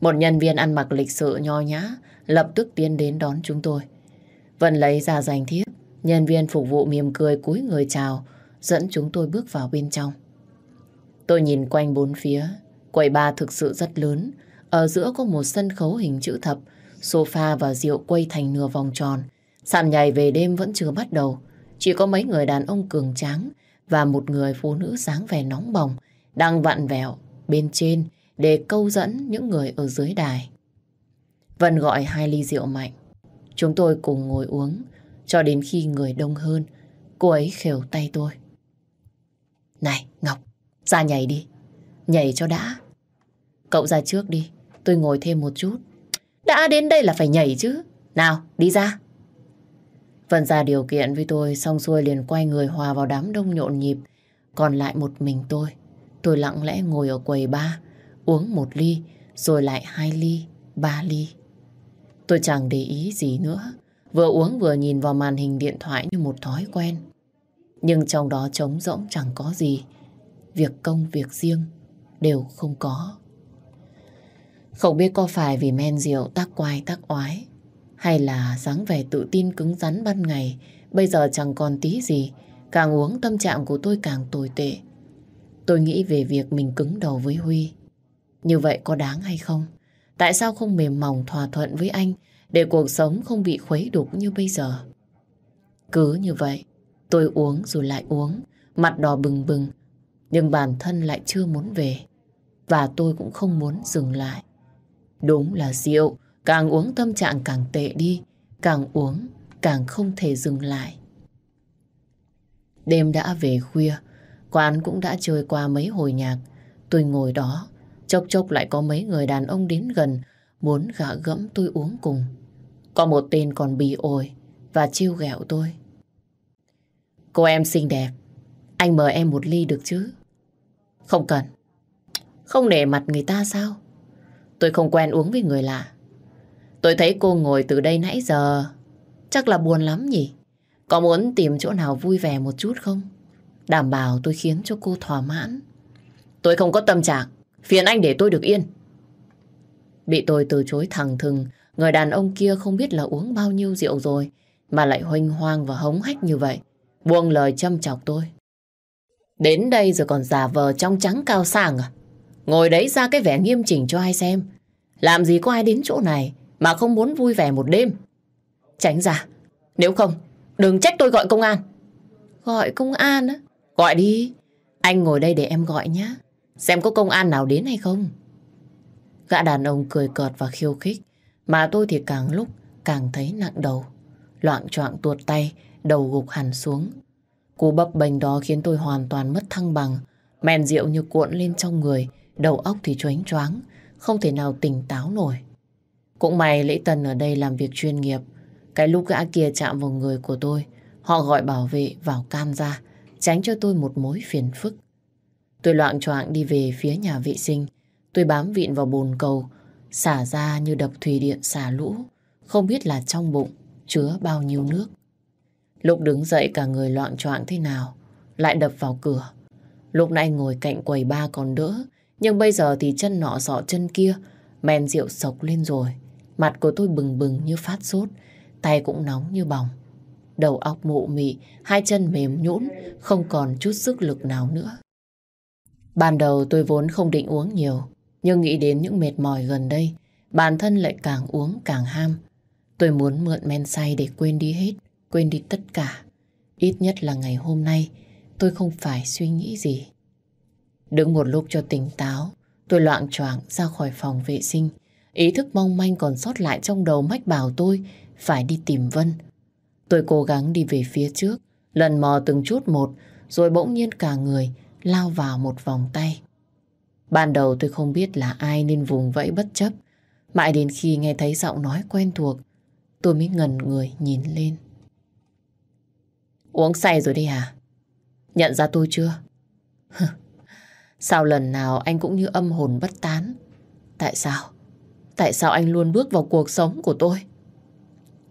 Một nhân viên ăn mặc lịch sự nho nhã lập tức tiến đến đón chúng tôi. Vân lấy ra danh thiếp, nhân viên phục vụ mỉm cười cúi người chào, dẫn chúng tôi bước vào bên trong. Tôi nhìn quanh bốn phía, quầy bar thực sự rất lớn, ở giữa có một sân khấu hình chữ thập, sofa và rượu quay thành nửa vòng tròn. Sàn nhảy về đêm vẫn chưa bắt đầu, chỉ có mấy người đàn ông cường tráng và một người phụ nữ sáng vẻ nóng bỏng đang vặn vẹo bên trên để câu dẫn những người ở dưới đài. Vân gọi hai ly rượu mạnh. Chúng tôi cùng ngồi uống cho đến khi người đông hơn. Cô ấy khều tay tôi. Này, Ngọc, ra nhảy đi. Nhảy cho đã. Cậu ra trước đi, tôi ngồi thêm một chút. Đã đến đây là phải nhảy chứ. Nào, đi ra. Vân ra điều kiện với tôi xong xuôi liền quay người hòa vào đám đông nhộn nhịp. Còn lại một mình tôi. Tôi lặng lẽ ngồi ở quầy ba, uống một ly, rồi lại hai ly, ba ly. Tôi chẳng để ý gì nữa. Vừa uống vừa nhìn vào màn hình điện thoại như một thói quen. Nhưng trong đó trống rỗng chẳng có gì. Việc công, việc riêng đều không có. Không biết có phải vì men rượu tác quai tác oái hay là dáng vẻ tự tin cứng rắn ban ngày bây giờ chẳng còn tí gì. Càng uống tâm trạng của tôi càng tồi tệ. Tôi nghĩ về việc mình cứng đầu với Huy. Như vậy có đáng hay không? Tại sao không mềm mỏng thỏa thuận với anh để cuộc sống không bị khuấy đục như bây giờ? Cứ như vậy, tôi uống rồi lại uống, mặt đỏ bừng bừng, nhưng bản thân lại chưa muốn về. Và tôi cũng không muốn dừng lại. Đúng là rượu, càng uống tâm trạng càng tệ đi, càng uống càng không thể dừng lại. Đêm đã về khuya, quán cũng đã chơi qua mấy hồi nhạc. Tôi ngồi đó, chốc chốc lại có mấy người đàn ông đến gần, muốn gạ gẫm tôi uống cùng. Có một tên còn bì ổi và chiêu ghẹo tôi. Cô em xinh đẹp, anh mời em một ly được chứ? Không cần. Không để mặt người ta sao? Tôi không quen uống với người lạ. Tôi thấy cô ngồi từ đây nãy giờ. Chắc là buồn lắm nhỉ? Có muốn tìm chỗ nào vui vẻ một chút không? Đảm bảo tôi khiến cho cô thỏa mãn. Tôi không có tâm trạng. Phiền anh để tôi được yên. Bị tôi từ chối thẳng thừng, người đàn ông kia không biết là uống bao nhiêu rượu rồi, mà lại hoanh hoang và hống hách như vậy. Buông lời châm chọc tôi. Đến đây rồi còn giả vờ trong trắng cao sang à? Ngồi đấy ra cái vẻ nghiêm chỉnh cho ai xem. Làm gì có ai đến chỗ này mà không muốn vui vẻ một đêm. Tránh ra. Nếu không, đừng trách tôi gọi công an. Gọi công an á? Gọi đi. Anh ngồi đây để em gọi nhá. Xem có công an nào đến hay không. Gã đàn ông cười cợt và khiêu khích. Mà tôi thì càng lúc càng thấy nặng đầu. Loạn choạng tuột tay, đầu gục hẳn xuống. Cú bập bênh đó khiến tôi hoàn toàn mất thăng bằng. mèn rượu như cuộn lên trong người, đầu óc thì choáng choáng, không thể nào tỉnh táo nổi. Cũng may Lễ Tân ở đây làm việc chuyên nghiệp. Cái lúc gã kia chạm vào người của tôi, họ gọi bảo vệ vào can ra, tránh cho tôi một mối phiền phức. Tôi loạn choạng đi về phía nhà vệ sinh. Tôi bám vịn vào bồn cầu, xả ra như đập thủy điện xả lũ. Không biết là trong bụng chứa bao nhiêu nước. Lúc đứng dậy cả người loạn choạng thế nào, lại đập vào cửa. Lúc nãy ngồi cạnh quầy ba còn đỡ, nhưng bây giờ thì chân nọ sọ chân kia, men rượu sộc lên rồi. Mặt của tôi bừng bừng như phát sốt, tay cũng nóng như bỏng. Đầu óc mụ mị, hai chân mềm nhũn, không còn chút sức lực nào nữa. Ban đầu tôi vốn không định uống nhiều, nhưng nghĩ đến những mệt mỏi gần đây, bản thân lại càng uống càng ham. Tôi muốn mượn men say để quên đi hết, quên đi tất cả. Ít nhất là ngày hôm nay, tôi không phải suy nghĩ gì. Đứng một lúc cho tỉnh táo, tôi loạn choạng ra khỏi phòng vệ sinh. Ý thức mong manh còn sót lại trong đầu mách bảo tôi phải đi tìm Vân. Tôi cố gắng đi về phía trước, lần mò từng chút một, rồi bỗng nhiên cả người lao vào một vòng tay. Ban đầu tôi không biết là ai nên vùng vẫy bất chấp. Mãi đến khi nghe thấy giọng nói quen thuộc, tôi mới ngần người nhìn lên. Uống say rồi đi à? Nhận ra tôi chưa? sao lần nào anh cũng như âm hồn bất tán? Tại sao? Tại sao anh luôn bước vào cuộc sống của tôi?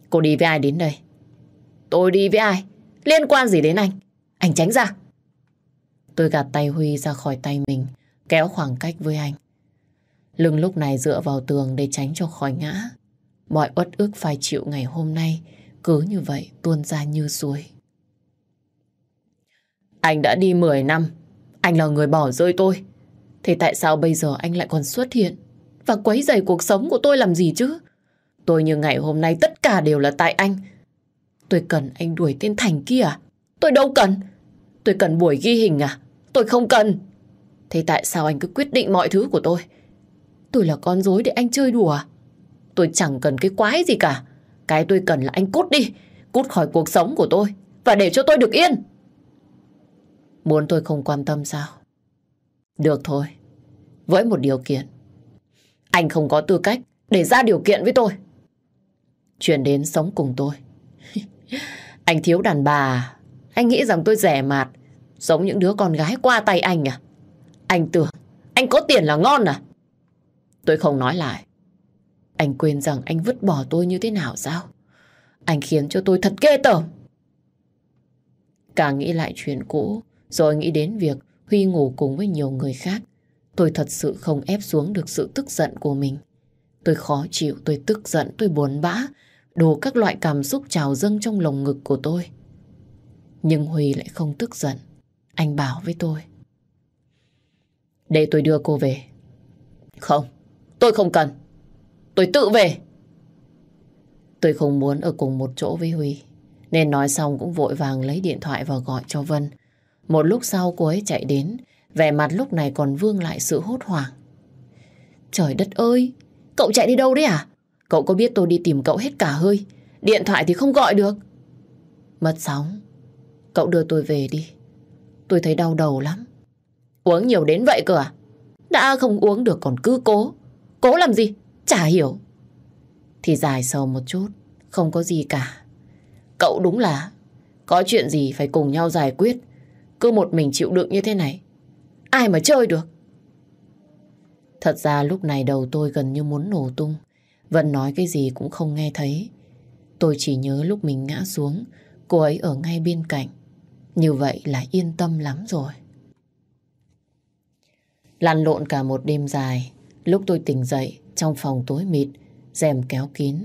Cô đi với ai đến đây? Tôi đi với ai? Liên quan gì đến anh? Anh tránh ra. Tôi gạt tay Huy ra khỏi tay mình, kéo khoảng cách với anh. Lưng lúc này dựa vào tường để tránh cho khỏi ngã. Mọi uất ức phải chịu ngày hôm nay cứ như vậy tuôn ra như suối. Anh đã đi 10 năm, anh là người bỏ rơi tôi. Thế tại sao bây giờ anh lại còn xuất hiện và quấy rầy cuộc sống của tôi làm gì chứ? Tôi như ngày hôm nay tất cả đều là tại anh. Tôi cần anh đuổi tên Thành kia à? Tôi đâu cần. Tôi cần buổi ghi hình à? Tôi không cần. Thế tại sao anh cứ quyết định mọi thứ của tôi? Tôi là con dối để anh chơi đùa? À? Tôi chẳng cần cái quái gì cả. Cái tôi cần là anh cút đi. Cút khỏi cuộc sống của tôi. Và để cho tôi được yên. Muốn tôi không quan tâm sao? Được thôi. Với một điều kiện. Anh không có tư cách để ra điều kiện với tôi. Chuyển đến sống cùng tôi. anh thiếu đàn bà. À? Anh nghĩ rằng tôi rẻ mạt. Giống những đứa con gái qua tay anh à? Anh tưởng anh có tiền là ngon à? Tôi không nói lại. Anh quên rằng anh vứt bỏ tôi như thế nào sao? Anh khiến cho tôi thật ghê tởm. Càng nghĩ lại chuyện cũ, rồi nghĩ đến việc Huy ngủ cùng với nhiều người khác, tôi thật sự không ép xuống được sự tức giận của mình. Tôi khó chịu, tôi tức giận, tôi buồn bã, đủ các loại cảm xúc trào dâng trong lồng ngực của tôi. Nhưng Huy lại không tức giận. Anh bảo với tôi. Để tôi đưa cô về. Không, tôi không cần. Tôi tự về. Tôi không muốn ở cùng một chỗ với Huy. Nên nói xong cũng vội vàng lấy điện thoại và gọi cho Vân. Một lúc sau cô ấy chạy đến, vẻ mặt lúc này còn vương lại sự hốt hoảng. Trời đất ơi, cậu chạy đi đâu đấy à? Cậu có biết tôi đi tìm cậu hết cả hơi, điện thoại thì không gọi được. Mất sóng, cậu đưa tôi về đi. Tôi thấy đau đầu lắm. Uống nhiều đến vậy cơ à? Đã không uống được còn cứ cố. Cố làm gì? Chả hiểu. Thì dài sầu một chút, không có gì cả. Cậu đúng là có chuyện gì phải cùng nhau giải quyết. Cứ một mình chịu đựng như thế này. Ai mà chơi được? Thật ra lúc này đầu tôi gần như muốn nổ tung. Vân nói cái gì cũng không nghe thấy. Tôi chỉ nhớ lúc mình ngã xuống, cô ấy ở ngay bên cạnh. Như vậy là yên tâm lắm rồi. Lăn lộn cả một đêm dài, lúc tôi tỉnh dậy trong phòng tối mịt, rèm kéo kín.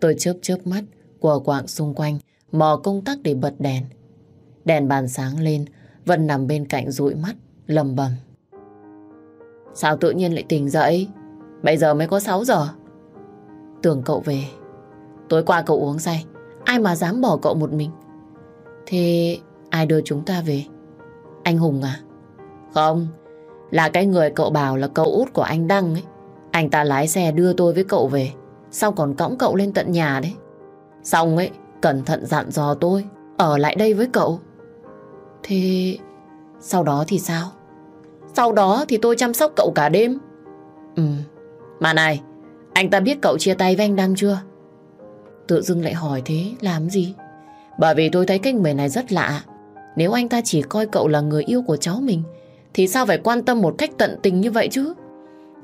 Tôi chớp chớp mắt, quờ quạng xung quanh, mò công tắc để bật đèn. Đèn bàn sáng lên, Vân nằm bên cạnh dụi mắt, lầm bầm. Sao tự nhiên lại tỉnh dậy? Bây giờ mới có 6 giờ. Tưởng cậu về. Tối qua cậu uống say. Ai mà dám bỏ cậu một mình? Thế ai đưa chúng ta về? Anh Hùng à? Không, là cái người cậu bảo là cậu út của anh Đăng ấy. Anh ta lái xe đưa tôi với cậu về. Xong còn cõng cậu lên tận nhà đấy. Xong ấy, cẩn thận dặn dò tôi. Ở lại đây với cậu. Thế sau đó thì sao? Sau đó thì tôi chăm sóc cậu cả đêm. Ừ, mà này, anh ta biết cậu chia tay với anh Đăng chưa? Tự dưng lại hỏi thế, làm gì? Bởi vì tôi thấy cách người này rất lạ. Nếu anh ta chỉ coi cậu là người yêu của cháu mình, thì sao phải quan tâm một cách tận tình như vậy chứ?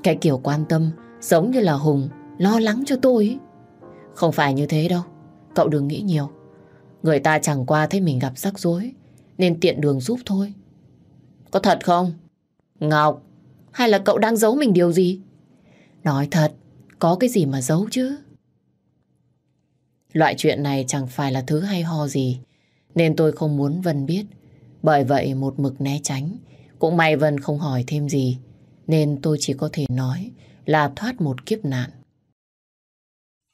Cái kiểu quan tâm giống như là Hùng lo lắng cho tôi. Không phải như thế đâu. Cậu đừng nghĩ nhiều. Người ta chẳng qua thấy mình gặp rắc rối nên tiện đường giúp thôi. Có thật không? Ngọc, hay là cậu đang giấu mình điều gì? Nói thật, có cái gì mà giấu chứ? Loại chuyện này chẳng phải là thứ hay ho gì, nên tôi không muốn Vân biết. Bởi vậy một mực né tránh, cũng may Vân không hỏi thêm gì, nên tôi chỉ có thể nói là thoát một kiếp nạn.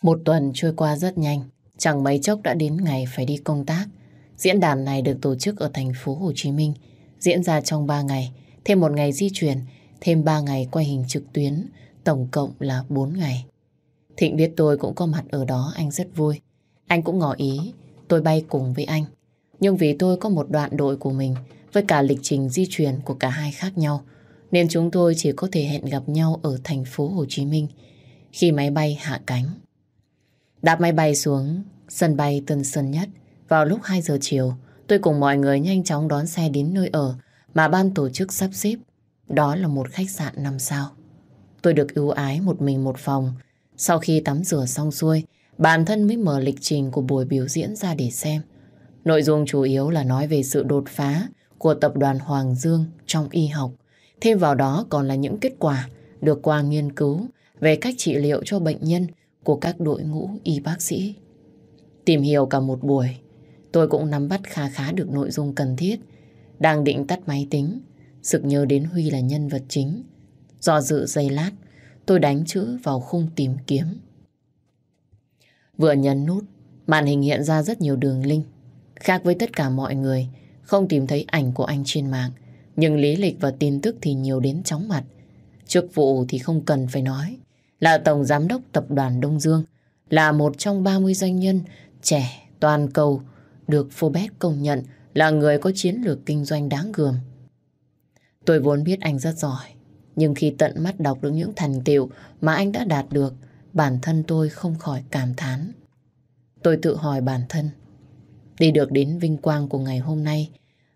Một tuần trôi qua rất nhanh, chẳng mấy chốc đã đến ngày phải đi công tác. Diễn đàn này được tổ chức ở thành phố Hồ Chí Minh, diễn ra trong 3 ngày, thêm một ngày di chuyển, thêm 3 ngày quay hình trực tuyến, tổng cộng là 4 ngày. Thịnh biết tôi cũng có mặt ở đó, anh rất vui. Anh cũng ngỏ ý tôi bay cùng với anh. Nhưng vì tôi có một đoạn đội của mình với cả lịch trình di chuyển của cả hai khác nhau, nên chúng tôi chỉ có thể hẹn gặp nhau ở thành phố Hồ Chí Minh khi máy bay hạ cánh. Đạp máy bay xuống sân bay Tân Sơn Nhất vào lúc 2 giờ chiều, tôi cùng mọi người nhanh chóng đón xe đến nơi ở mà ban tổ chức sắp xếp. Đó là một khách sạn 5 sao. Tôi được ưu ái một mình một phòng. Sau khi tắm rửa xong xuôi, bản thân mới mở lịch trình của buổi biểu diễn ra để xem. Nội dung chủ yếu là nói về sự đột phá của tập đoàn Hoàng Dương trong y học. Thêm vào đó còn là những kết quả được qua nghiên cứu về cách trị liệu cho bệnh nhân của các đội ngũ y bác sĩ. Tìm hiểu cả một buổi, tôi cũng nắm bắt khá khá được nội dung cần thiết. Đang định tắt máy tính, sực nhớ đến Huy là nhân vật chính. Do dự giây lát, tôi đánh chữ vào khung tìm kiếm. Vừa nhấn nút, màn hình hiện ra rất nhiều đường link. Khác với tất cả mọi người, không tìm thấy ảnh của anh trên mạng, nhưng lý lịch và tin tức thì nhiều đến chóng mặt. Chức vụ thì không cần phải nói, là Tổng Giám đốc Tập đoàn Đông Dương, là một trong 30 doanh nhân trẻ toàn cầu được Forbes công nhận là người có chiến lược kinh doanh đáng gờm. Tôi vốn biết anh rất giỏi, nhưng khi tận mắt đọc được những thành tiệu mà anh đã đạt được, bản thân tôi không khỏi cảm thán. Tôi tự hỏi bản thân, đi được đến vinh quang của ngày hôm nay,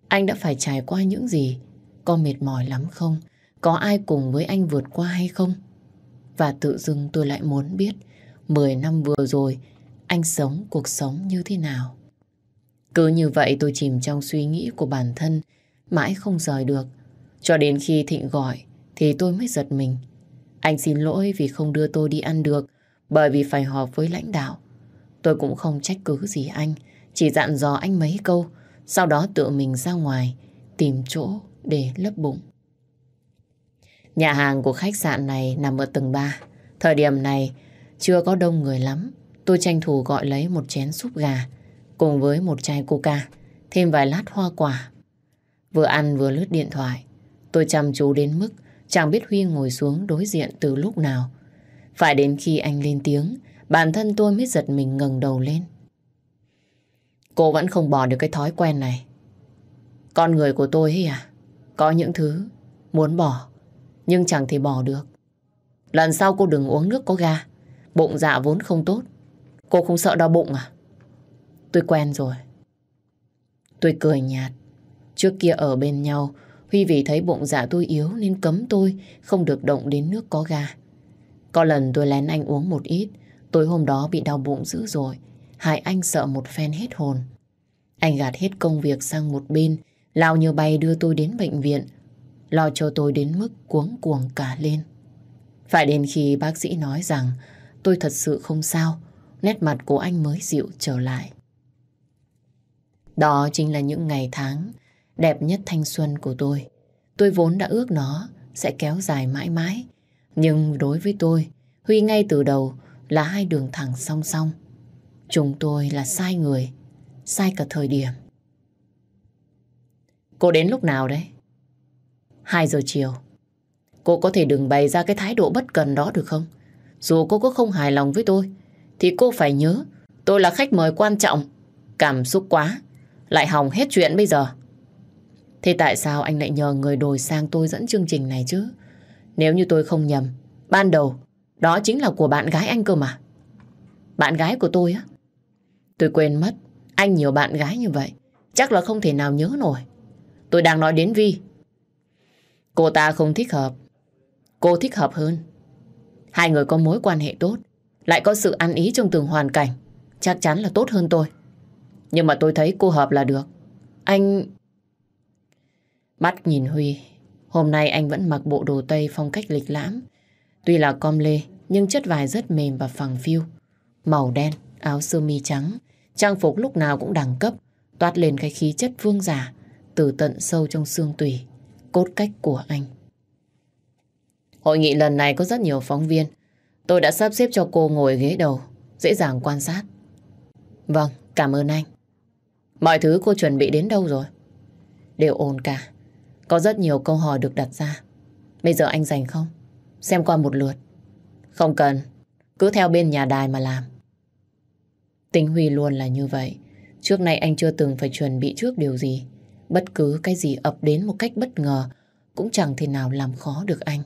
anh đã phải trải qua những gì? Có mệt mỏi lắm không? Có ai cùng với anh vượt qua hay không? Và tự dưng tôi lại muốn biết 10 năm vừa rồi anh sống cuộc sống như thế nào. Cứ như vậy tôi chìm trong suy nghĩ của bản thân, mãi không rời được. Cho đến khi Thịnh gọi, thì tôi mới giật mình. Anh xin lỗi vì không đưa tôi đi ăn được, bởi vì phải họp với lãnh đạo. Tôi cũng không trách cứ gì anh, chỉ dặn dò anh mấy câu, sau đó tự mình ra ngoài, tìm chỗ để lấp bụng. Nhà hàng của khách sạn này nằm ở tầng 3. Thời điểm này chưa có đông người lắm. Tôi tranh thủ gọi lấy một chén súp gà cùng với một chai coca, thêm vài lát hoa quả. Vừa ăn vừa lướt điện thoại. Tôi chăm chú đến mức chẳng biết Huy ngồi xuống đối diện từ lúc nào. Phải đến khi anh lên tiếng, bản thân tôi mới giật mình ngẩng đầu lên. Cô vẫn không bỏ được cái thói quen này. Con người của tôi ấy à? Có những thứ muốn bỏ, nhưng chẳng thể bỏ được. Lần sau cô đừng uống nước có ga. Bụng dạ vốn không tốt. Cô không sợ đau bụng à? Tôi quen rồi. Tôi cười nhạt. Trước kia ở bên nhau, Huy vì thấy bụng dạ tôi yếu nên cấm tôi không được động đến nước có ga. Có lần tôi lén anh uống một ít, tối hôm đó bị đau bụng dữ rồi. Hai anh sợ một phen hết hồn. Anh gạt hết công việc sang một bên, lao như bay đưa tôi đến bệnh viện, lo cho tôi đến mức cuống cuồng cả lên. Phải đến khi bác sĩ nói rằng tôi thật sự không sao, nét mặt của anh mới dịu trở lại. Đó chính là những ngày tháng đẹp nhất thanh xuân của tôi. Tôi vốn đã ước nó sẽ kéo dài mãi mãi. Nhưng đối với tôi, Huy ngay từ đầu là hai đường thẳng song song. Chúng tôi là sai người, sai cả thời điểm. Cô đến lúc nào đấy? 2 giờ chiều. Cô có thể đừng bày ra cái thái độ bất cần đó được không? Dù cô có không hài lòng với tôi, thì cô phải nhớ tôi là khách mời quan trọng. Cảm xúc quá, lại hỏng hết chuyện bây giờ. Thế tại sao anh lại nhờ người đổi sang tôi dẫn chương trình này chứ? Nếu như tôi không nhầm, ban đầu đó chính là của bạn gái anh cơ mà. Bạn gái của tôi á? Tôi quên mất, anh nhiều bạn gái như vậy. Chắc là không thể nào nhớ nổi. Tôi đang nói đến Vi. Cô ta không thích hợp. Cô thích hợp hơn. Hai người có mối quan hệ tốt, lại có sự ăn ý trong từng hoàn cảnh. Chắc chắn là tốt hơn tôi. Nhưng mà tôi thấy cô hợp là được. Anh... Mắt nhìn Huy, hôm nay anh vẫn mặc bộ đồ Tây phong cách lịch lãm. Tuy là com lê, nhưng chất vải rất mềm và phẳng phiu. Màu đen, áo sơ mi trắng, trang phục lúc nào cũng đẳng cấp, toát lên cái khí chất vương giả từ tận sâu trong xương tủy, cốt cách của anh. Hội nghị lần này có rất nhiều phóng viên. Tôi đã sắp xếp cho cô ngồi ghế đầu, dễ dàng quan sát. Vâng, cảm ơn anh. Mọi thứ cô chuẩn bị đến đâu rồi? Đều ổn cả. Có rất nhiều câu hỏi được đặt ra. Bây giờ anh rảnh không? Xem qua một lượt. Không cần, cứ theo bên nhà đài mà làm. Tính Huy luôn là như vậy. Trước nay anh chưa từng phải chuẩn bị trước điều gì. Bất cứ cái gì ập đến một cách bất ngờ cũng chẳng thể nào làm khó được anh.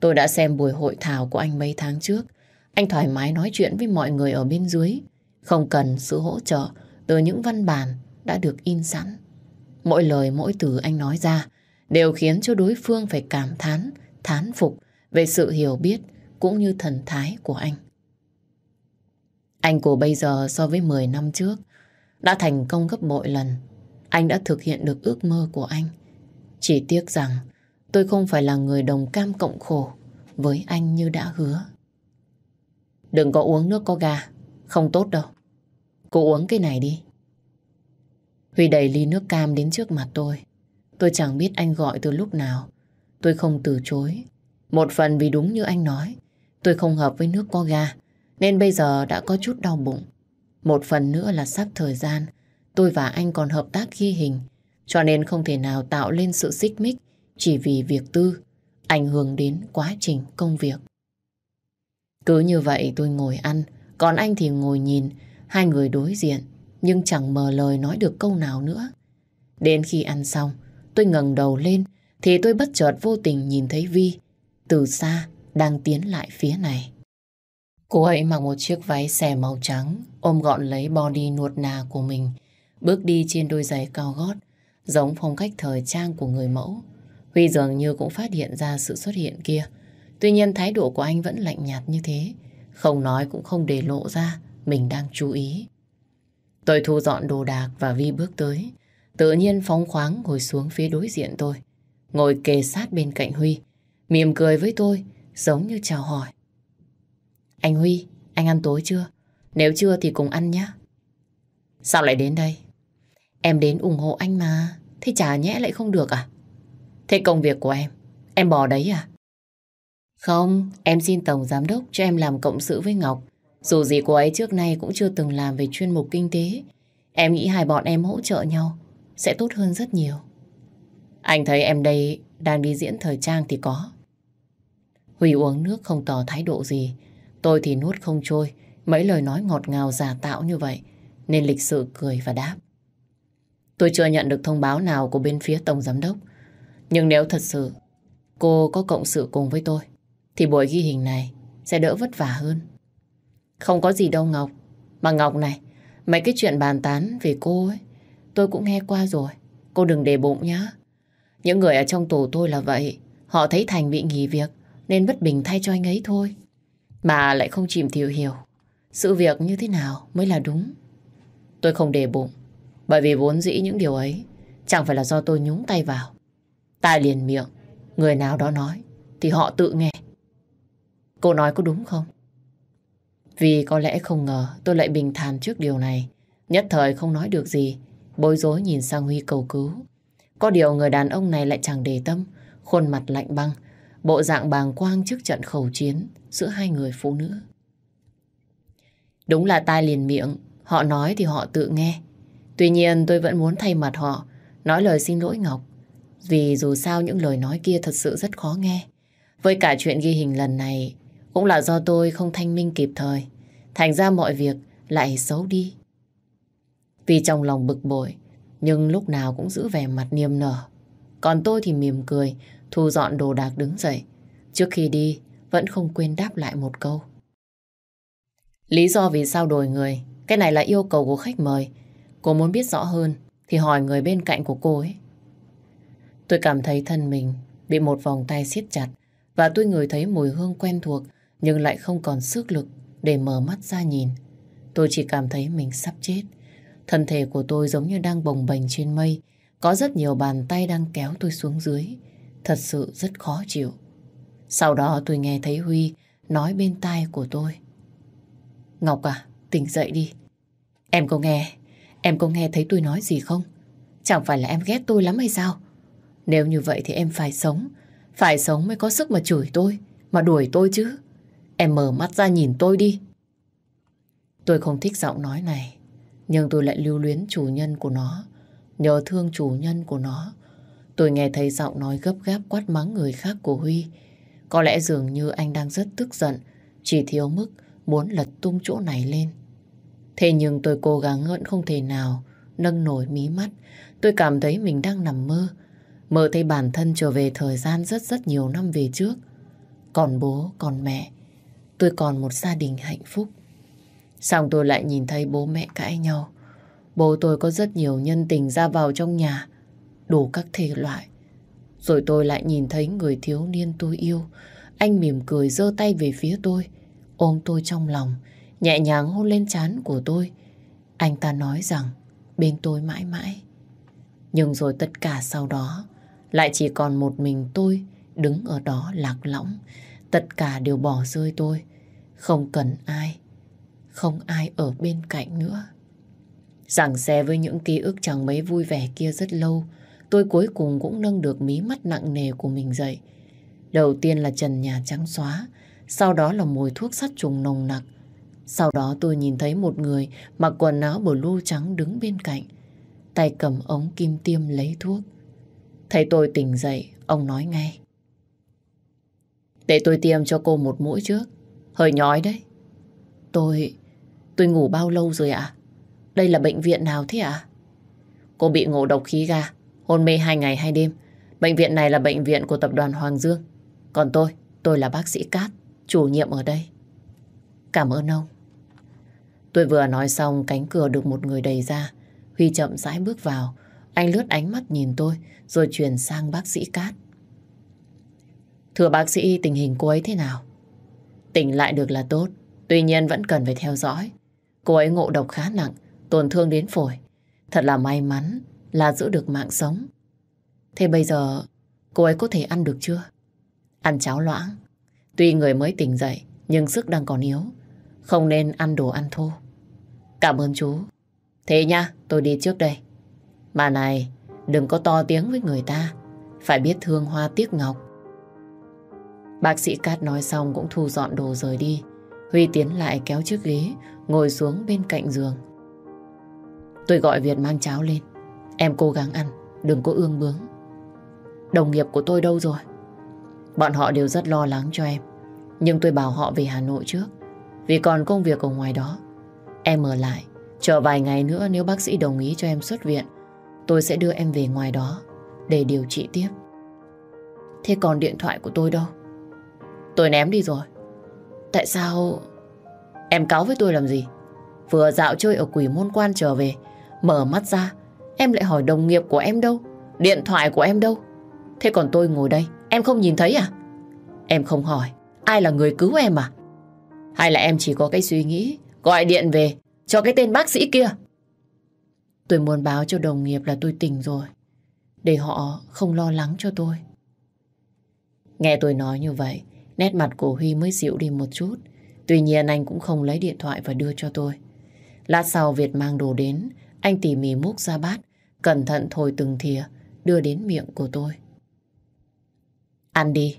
Tôi đã xem buổi hội thảo của anh mấy tháng trước. Anh thoải mái nói chuyện với mọi người ở bên dưới. Không cần sự hỗ trợ từ những văn bản đã được in sẵn. Mỗi lời mỗi từ anh nói ra đều khiến cho đối phương phải cảm thán, thán phục về sự hiểu biết cũng như thần thái của anh. Anh của bây giờ so với 10 năm trước đã thành công gấp bội lần. Anh đã thực hiện được ước mơ của anh. Chỉ tiếc rằng tôi không phải là người đồng cam cộng khổ với anh như đã hứa. Đừng có uống nước có ga, không tốt đâu. Cô uống cái này đi. Huy đẩy ly nước cam đến trước mặt tôi. Tôi chẳng biết anh gọi từ lúc nào. Tôi không từ chối. Một phần vì đúng như anh nói, tôi không hợp với nước có ga, nên bây giờ đã có chút đau bụng. Một phần nữa là sắp thời gian, tôi và anh còn hợp tác ghi hình, cho nên không thể nào tạo lên sự xích mích chỉ vì việc tư, ảnh hưởng đến quá trình công việc. Cứ như vậy tôi ngồi ăn, còn anh thì ngồi nhìn, hai người đối diện, nhưng chẳng mờ lời nói được câu nào nữa. Đến khi ăn xong, tôi ngẩng đầu lên, thì tôi bất chợt vô tình nhìn thấy Vi, từ xa, đang tiến lại phía này. Cô ấy mặc một chiếc váy xẻ màu trắng, ôm gọn lấy body nuột nà của mình, bước đi trên đôi giày cao gót, giống phong cách thời trang của người mẫu. Huy dường như cũng phát hiện ra sự xuất hiện kia. Tuy nhiên thái độ của anh vẫn lạnh nhạt như thế, không nói cũng không để lộ ra mình đang chú ý. Tôi thu dọn đồ đạc và Vi bước tới, tự nhiên phóng khoáng ngồi xuống phía đối diện tôi, ngồi kề sát bên cạnh Huy, mỉm cười với tôi giống như chào hỏi. Anh Huy, anh ăn tối chưa? Nếu chưa thì cùng ăn nhé. Sao lại đến đây? Em đến ủng hộ anh mà. Thế chả nhẽ lại không được à? Thế công việc của em, em bỏ đấy à? Không, em xin Tổng Giám Đốc cho em làm cộng sự với Ngọc. Dù gì cô ấy trước nay cũng chưa từng làm về chuyên mục kinh tế. Em nghĩ hai bọn em hỗ trợ nhau sẽ tốt hơn rất nhiều. Anh thấy em đây đang đi diễn thời trang thì có. Huy uống nước không tỏ thái độ gì. Tôi thì nuốt không trôi. Mấy lời nói ngọt ngào giả tạo như vậy. Nên lịch sự cười và đáp. Tôi chưa nhận được thông báo nào của bên phía Tổng Giám Đốc. Nhưng nếu thật sự cô có cộng sự cùng với tôi, thì buổi ghi hình này sẽ đỡ vất vả hơn. Không có gì đâu Ngọc. Mà Ngọc này, mấy cái chuyện bàn tán về cô ấy, tôi cũng nghe qua rồi. Cô đừng để bụng nhá. Những người ở trong tù tôi là vậy. Họ thấy Thành bị nghỉ việc nên bất bình thay cho anh ấy thôi. Mà lại không chìm thiểu hiểu sự việc như thế nào mới là đúng. Tôi không để bụng bởi vì vốn dĩ những điều ấy chẳng phải là do tôi nhúng tay vào. Tai liền miệng, người nào đó nói thì họ tự nghe. Cô nói có đúng không? Vì có lẽ không ngờ tôi lại bình thản trước điều này. Nhất thời không nói được gì, bối rối nhìn sang Huy cầu cứu. Có điều người đàn ông này lại chẳng để tâm, khuôn mặt lạnh băng, bộ dạng bàng quang trước trận khẩu chiến giữa hai người phụ nữ. Đúng là tai liền miệng, họ nói thì họ tự nghe. Tuy nhiên tôi vẫn muốn thay mặt họ nói lời xin lỗi Ngọc. Vì dù sao những lời nói kia thật sự rất khó nghe. Với cả chuyện ghi hình lần này cũng là do tôi không thanh minh kịp thời. Thành ra mọi việc lại xấu đi. Vì trong lòng bực bội, nhưng lúc nào cũng giữ vẻ mặt niềm nở. Còn tôi thì mỉm cười, thu dọn đồ đạc đứng dậy. Trước khi đi, vẫn không quên đáp lại một câu. Lý do vì sao đổi người, cái này là yêu cầu của khách mời. Cô muốn biết rõ hơn, thì hỏi người bên cạnh của cô ấy. Tôi cảm thấy thân mình bị một vòng tay siết chặt và tôi ngửi thấy mùi hương quen thuộc nhưng lại không còn sức lực để mở mắt ra nhìn. Tôi chỉ cảm thấy mình sắp chết. Thân thể của tôi giống như đang bồng bềnh trên mây. Có rất nhiều bàn tay đang kéo tôi xuống dưới. Thật sự rất khó chịu. Sau đó tôi nghe thấy Huy nói bên tai của tôi. Ngọc à, tỉnh dậy đi. Em có nghe, em có nghe thấy tôi nói gì không? Chẳng phải là em ghét tôi lắm hay sao? Nếu như vậy thì em phải sống. Phải sống mới có sức mà chửi tôi, mà đuổi tôi chứ. Em mở mắt ra nhìn tôi đi. Tôi không thích giọng nói này, nhưng tôi lại lưu luyến chủ nhân của nó, nhớ thương chủ nhân của nó. Tôi nghe thấy giọng nói gấp gáp quát mắng người khác của Huy. Có lẽ dường như anh đang rất tức giận, chỉ thiếu mức muốn lật tung chỗ này lên. Thế nhưng tôi cố gắng vẫn không thể nào nâng nổi mí mắt. Tôi cảm thấy mình đang nằm mơ. Mơ thấy bản thân trở về thời gian rất rất nhiều năm về trước. Còn bố, còn mẹ, tôi còn một gia đình hạnh phúc. Xong tôi lại nhìn thấy bố mẹ cãi nhau. Bố tôi có rất nhiều nhân tình ra vào trong nhà, đủ các thể loại. Rồi tôi lại nhìn thấy người thiếu niên tôi yêu. Anh mỉm cười giơ tay về phía tôi, ôm tôi trong lòng, nhẹ nhàng hôn lên trán của tôi. Anh ta nói rằng bên tôi mãi mãi. Nhưng rồi tất cả sau đó lại chỉ còn một mình tôi đứng ở đó lạc lõng. Tất cả đều bỏ rơi tôi. Không cần ai. Không ai ở bên cạnh nữa. Giảng xe với những ký ức chẳng mấy vui vẻ kia rất lâu. Tôi cuối cùng cũng nâng được mí mắt nặng nề của mình dậy. Đầu tiên là trần nhà trắng xóa. Sau đó là mùi thuốc sát trùng nồng nặc. Sau đó tôi nhìn thấy một người mặc quần áo blue trắng đứng bên cạnh. Tay cầm ống kim tiêm lấy thuốc. Thấy tôi tỉnh dậy, ông nói ngay. Để tôi tiêm cho cô một mũi trước. Hơi nhói đấy. Tôi... tôi ngủ bao lâu rồi ạ? Đây là bệnh viện nào thế ạ? Cô bị ngộ độc khí ga, hôn mê hai ngày hai đêm. Bệnh viện này là bệnh viện của tập đoàn Hoàng Dương. Còn tôi, tôi là bác sĩ Cát, chủ nhiệm ở đây. Cảm ơn ông. Tôi vừa nói xong cánh cửa được một người đẩy ra. Huy chậm rãi bước vào. Anh lướt ánh mắt nhìn tôi rồi chuyển sang bác sĩ Cát. Thưa bác sĩ, tình hình cô ấy thế nào? Tỉnh lại được là tốt, tuy nhiên vẫn cần phải theo dõi. Cô ấy ngộ độc khá nặng, tổn thương đến phổi. Thật là may mắn là giữ được mạng sống. Thế bây giờ cô ấy có thể ăn được chưa? Ăn cháo loãng. Tuy người mới tỉnh dậy, nhưng sức đang còn yếu. Không nên ăn đồ ăn thô. Cảm ơn chú. Thế nha, tôi đi trước đây. Mà này, đừng có to tiếng với người ta. Phải biết thương hoa tiếc ngọc. Bác sĩ Cát nói xong cũng thu dọn đồ rời đi. Huy tiến lại kéo chiếc ghế, ngồi xuống bên cạnh giường. Tôi gọi Việt mang cháo lên. Em cố gắng ăn, đừng có ương bướng. Đồng nghiệp của tôi đâu rồi? Bọn họ đều rất lo lắng cho em. Nhưng tôi bảo họ về Hà Nội trước. Vì còn công việc ở ngoài đó. Em ở lại, chờ vài ngày nữa nếu bác sĩ đồng ý cho em xuất viện, tôi sẽ đưa em về ngoài đó để điều trị tiếp. Thế còn điện thoại của tôi đâu? Tôi ném đi rồi. Tại sao... Em cáo với tôi làm gì? Vừa dạo chơi ở quỷ môn quan trở về, mở mắt ra, em lại hỏi đồng nghiệp của em đâu? Điện thoại của em đâu? Thế còn tôi ngồi đây, em không nhìn thấy à? Em không hỏi, ai là người cứu em à? Hay là em chỉ có cái suy nghĩ gọi điện về cho cái tên bác sĩ kia? Tôi muốn báo cho đồng nghiệp là tôi tỉnh rồi, để họ không lo lắng cho tôi. Nghe tôi nói như vậy, nét mặt của Huy mới dịu đi một chút. Tuy nhiên anh cũng không lấy điện thoại và đưa cho tôi. Lát sau Việt mang đồ đến, anh tỉ mỉ múc ra bát, cẩn thận thổi từng thìa, đưa đến miệng của tôi. Ăn đi,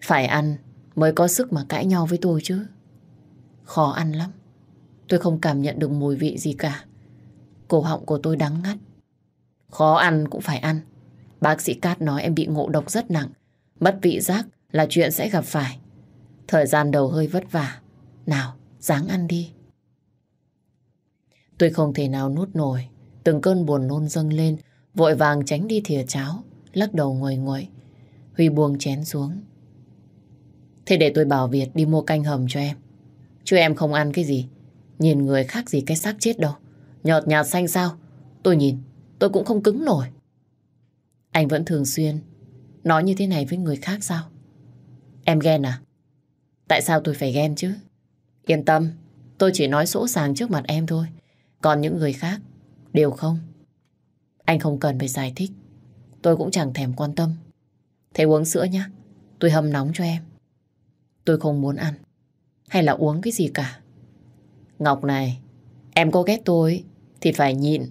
phải ăn mới có sức mà cãi nhau với tôi chứ. Khó ăn lắm, tôi không cảm nhận được mùi vị gì cả. Cổ họng của tôi đắng ngắt. Khó ăn cũng phải ăn. Bác sĩ Cát nói em bị ngộ độc rất nặng, mất vị giác là chuyện sẽ gặp phải. Thời gian đầu hơi vất vả. Nào, dáng ăn đi. Tôi không thể nào nuốt nổi. Từng cơn buồn nôn dâng lên, vội vàng tránh đi thìa cháo, lắc đầu ngồi nguội. Huy buông chén xuống. Thế để tôi bảo Việt đi mua canh hầm cho em. Chứ em không ăn cái gì. Nhìn người khác gì cái xác chết đâu. Nhọt nhạt xanh sao? Tôi nhìn, tôi cũng không cứng nổi. Anh vẫn thường xuyên nói như thế này với người khác sao? Em ghen à? Tại sao tôi phải ghen chứ? Yên tâm, tôi chỉ nói sỗ sàng trước mặt em thôi. Còn những người khác, đều không. Anh không cần phải giải thích. Tôi cũng chẳng thèm quan tâm. Thế uống sữa nhé. Tôi hâm nóng cho em. Tôi không muốn ăn. Hay là uống cái gì cả. Ngọc này, em có ghét tôi thì phải nhịn.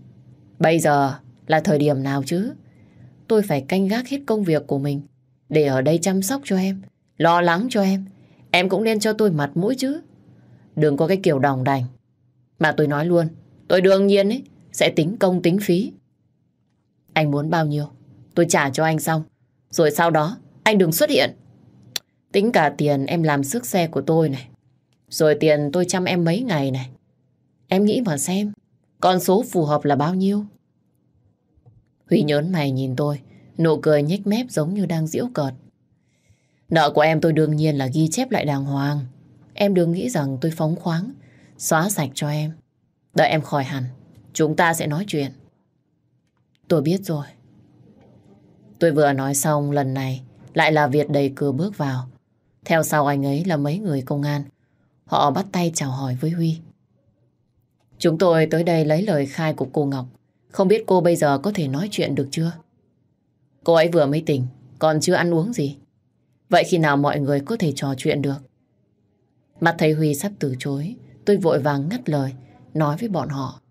Bây giờ là thời điểm nào chứ? Tôi phải canh gác hết công việc của mình để ở đây chăm sóc cho em, lo lắng cho em. Em cũng nên cho tôi mặt mũi chứ. Đừng có cái kiểu đồng đành. Mà tôi nói luôn, tôi đương nhiên ấy, sẽ tính công tính phí. Anh muốn bao nhiêu, tôi trả cho anh xong. Rồi sau đó, anh đừng xuất hiện. Tính cả tiền em làm sức xe của tôi này. Rồi tiền tôi chăm em mấy ngày này. Em nghĩ mà xem, con số phù hợp là bao nhiêu? Huy nhớn mày nhìn tôi, nụ cười nhếch mép giống như đang giễu cợt. Nợ của em tôi đương nhiên là ghi chép lại đàng hoàng. Em đừng nghĩ rằng tôi phóng khoáng, xóa sạch cho em. Đợi em khỏi hẳn, chúng ta sẽ nói chuyện. Tôi biết rồi. Tôi vừa nói xong lần này lại là Việt đầy cửa bước vào. Theo sau anh ấy là mấy người công an. Họ bắt tay chào hỏi với Huy. Chúng tôi tới đây lấy lời khai của cô Ngọc. Không biết cô bây giờ có thể nói chuyện được chưa? Cô ấy vừa mới tỉnh, còn chưa ăn uống gì. Vậy khi nào mọi người có thể trò chuyện được? Mặt thầy Huy sắp từ chối, tôi vội vàng ngắt lời, nói với bọn họ.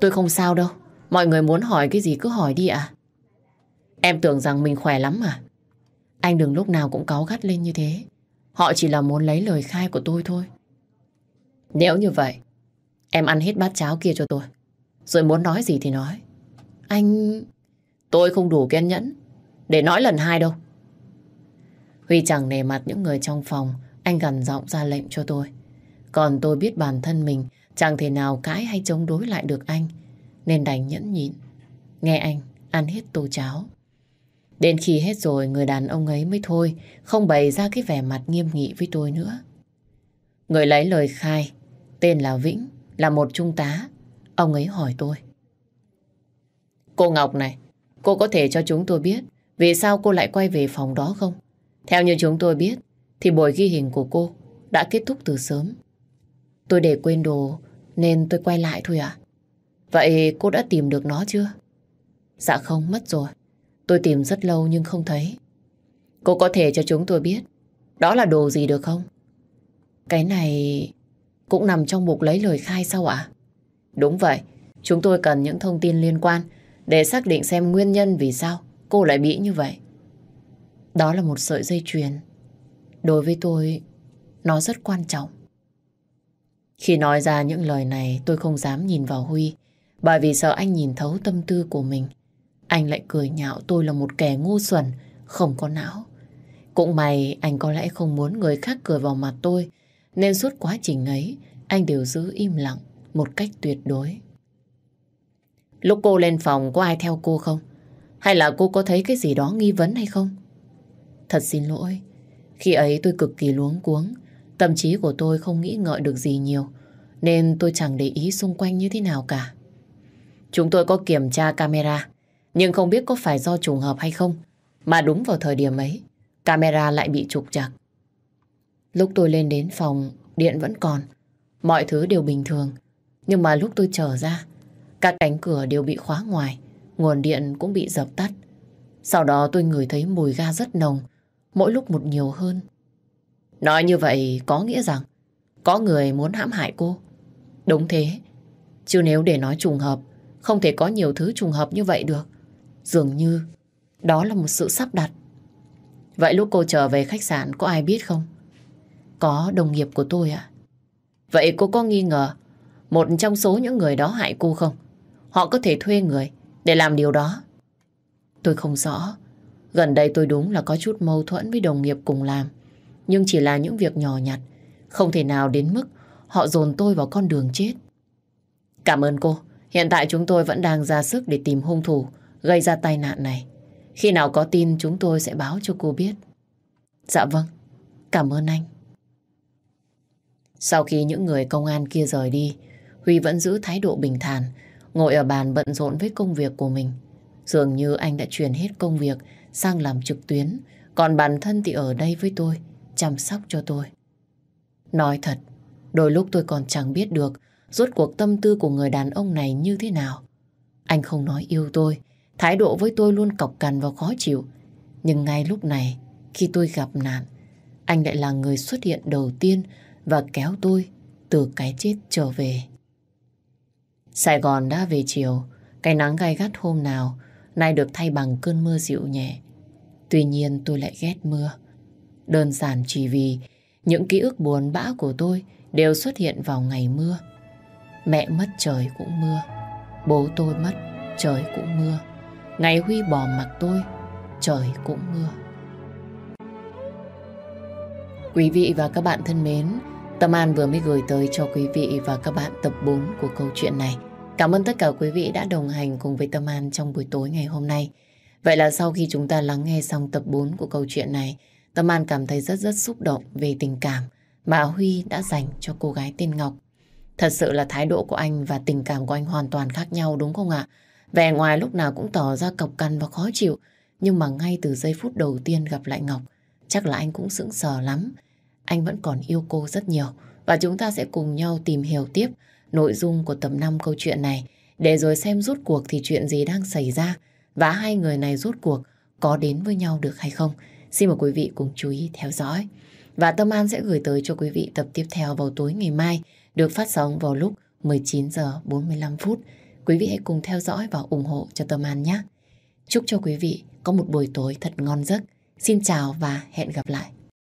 Tôi không sao đâu, mọi người muốn hỏi cái gì cứ hỏi đi ạ. Em tưởng rằng mình khỏe lắm mà. Anh đừng lúc nào cũng cáu gắt lên như thế. Họ chỉ là muốn lấy lời khai của tôi thôi. Nếu như vậy, em ăn hết bát cháo kia cho tôi. Rồi muốn nói gì thì nói. Anh... Tôi không đủ kiên nhẫn để nói lần hai đâu vì chẳng nề mặt những người trong phòng, anh gần giọng ra lệnh cho tôi. Còn tôi biết bản thân mình chẳng thể nào cãi hay chống đối lại được anh, nên đành nhẫn nhịn. Nghe anh ăn hết tô cháo. Đến khi hết rồi người đàn ông ấy mới thôi, không bày ra cái vẻ mặt nghiêm nghị với tôi nữa. Người lấy lời khai, tên là Vĩnh, là một trung tá. Ông ấy hỏi tôi. Cô Ngọc này, cô có thể cho chúng tôi biết vì sao cô lại quay về phòng đó không? Theo như chúng tôi biết, thì buổi ghi hình của cô đã kết thúc từ sớm. Tôi để quên đồ nên tôi quay lại thôi à? Vậy cô đã tìm được nó chưa? Dạ không, mất rồi. Tôi tìm rất lâu nhưng không thấy. Cô có thể cho chúng tôi biết đó là đồ gì được không? Cái này cũng nằm trong mục lấy lời khai sao ạ? Đúng vậy, chúng tôi cần những thông tin liên quan để xác định xem nguyên nhân vì sao cô lại bị như vậy. Đó là một sợi dây chuyền. Đối với tôi, nó rất quan trọng. Khi nói ra những lời này, tôi không dám nhìn vào Huy, bởi vì sợ anh nhìn thấu tâm tư của mình. Anh lại cười nhạo tôi là một kẻ ngu xuẩn, không có não. Cũng may anh có lẽ không muốn người khác cười vào mặt tôi, nên suốt quá trình ấy, anh đều giữ im lặng một cách tuyệt đối. Lúc cô lên phòng có ai theo cô không? Hay là cô có thấy cái gì đó nghi vấn hay không? Thật xin lỗi. Khi ấy tôi cực kỳ luống cuống. Tâm trí của tôi không nghĩ ngợi được gì nhiều. Nên tôi chẳng để ý xung quanh như thế nào cả. Chúng tôi có kiểm tra camera. Nhưng không biết có phải do trùng hợp hay không. Mà đúng vào thời điểm ấy, camera lại bị trục chặt. Lúc tôi lên đến phòng, điện vẫn còn. Mọi thứ đều bình thường. Nhưng mà lúc tôi trở ra, các cánh cửa đều bị khóa ngoài, nguồn điện cũng bị dập tắt. Sau đó tôi ngửi thấy mùi ga rất nồng, mỗi lúc một nhiều hơn. Nói như vậy có nghĩa rằng có người muốn hãm hại cô. Đúng thế, chứ nếu để nói trùng hợp, không thể có nhiều thứ trùng hợp như vậy được. Dường như đó là một sự sắp đặt. Vậy lúc cô trở về khách sạn có ai biết không? Có đồng nghiệp của tôi ạ. Vậy cô có nghi ngờ một trong số những người đó hại cô không? Họ có thể thuê người để làm điều đó. Tôi không rõ. Gần đây tôi đúng là có chút mâu thuẫn với đồng nghiệp cùng làm. Nhưng chỉ là những việc nhỏ nhặt. Không thể nào đến mức họ dồn tôi vào con đường chết. Cảm ơn cô. Hiện tại chúng tôi vẫn đang ra sức để tìm hung thủ gây ra tai nạn này. Khi nào có tin chúng tôi sẽ báo cho cô biết. Dạ vâng. Cảm ơn anh. Sau khi những người công an kia rời đi, Huy vẫn giữ thái độ bình thản, ngồi ở bàn bận rộn với công việc của mình. Dường như anh đã chuyển hết công việc sang làm trực tuyến, còn bản thân thì ở đây với tôi, chăm sóc cho tôi. Nói thật, đôi lúc tôi còn chẳng biết được rốt cuộc tâm tư của người đàn ông này như thế nào. Anh không nói yêu tôi, thái độ với tôi luôn cọc cằn và khó chịu. Nhưng ngay lúc này, khi tôi gặp nạn, anh lại là người xuất hiện đầu tiên và kéo tôi từ cái chết trở về. Sài Gòn đã về chiều, cái nắng gai gắt hôm nào nay được thay bằng cơn mưa dịu nhẹ. Tuy nhiên tôi lại ghét mưa. Đơn giản chỉ vì những ký ức buồn bã của tôi đều xuất hiện vào ngày mưa. Mẹ mất trời cũng mưa, bố tôi mất trời cũng mưa, ngày Huy bỏ mặt tôi trời cũng mưa. Quý vị và các bạn thân mến, Tâm An vừa mới gửi tới cho quý vị và các bạn tập 4 của câu chuyện này. Cảm ơn tất cả quý vị đã đồng hành cùng với Tâm An trong buổi tối ngày hôm nay. Vậy là sau khi chúng ta lắng nghe xong tập 4 của câu chuyện này, Tâm An cảm thấy rất rất xúc động về tình cảm mà Huy đã dành cho cô gái tên Ngọc. Thật sự là thái độ của anh và tình cảm của anh hoàn toàn khác nhau đúng không ạ? Vẻ ngoài lúc nào cũng tỏ ra cọc cằn và khó chịu, nhưng mà ngay từ giây phút đầu tiên gặp lại Ngọc, chắc là anh cũng sững sờ lắm anh vẫn còn yêu cô rất nhiều và chúng ta sẽ cùng nhau tìm hiểu tiếp nội dung của tập 5 câu chuyện này để rồi xem rút cuộc thì chuyện gì đang xảy ra và hai người này rút cuộc có đến với nhau được hay không. Xin mời quý vị cùng chú ý theo dõi. Và Tâm An sẽ gửi tới cho quý vị tập tiếp theo vào tối ngày mai, được phát sóng vào lúc 19 giờ 45 phút. Quý vị hãy cùng theo dõi và ủng hộ cho Tâm An nhé. Chúc cho quý vị có một buổi tối thật ngon giấc. Xin chào và hẹn gặp lại.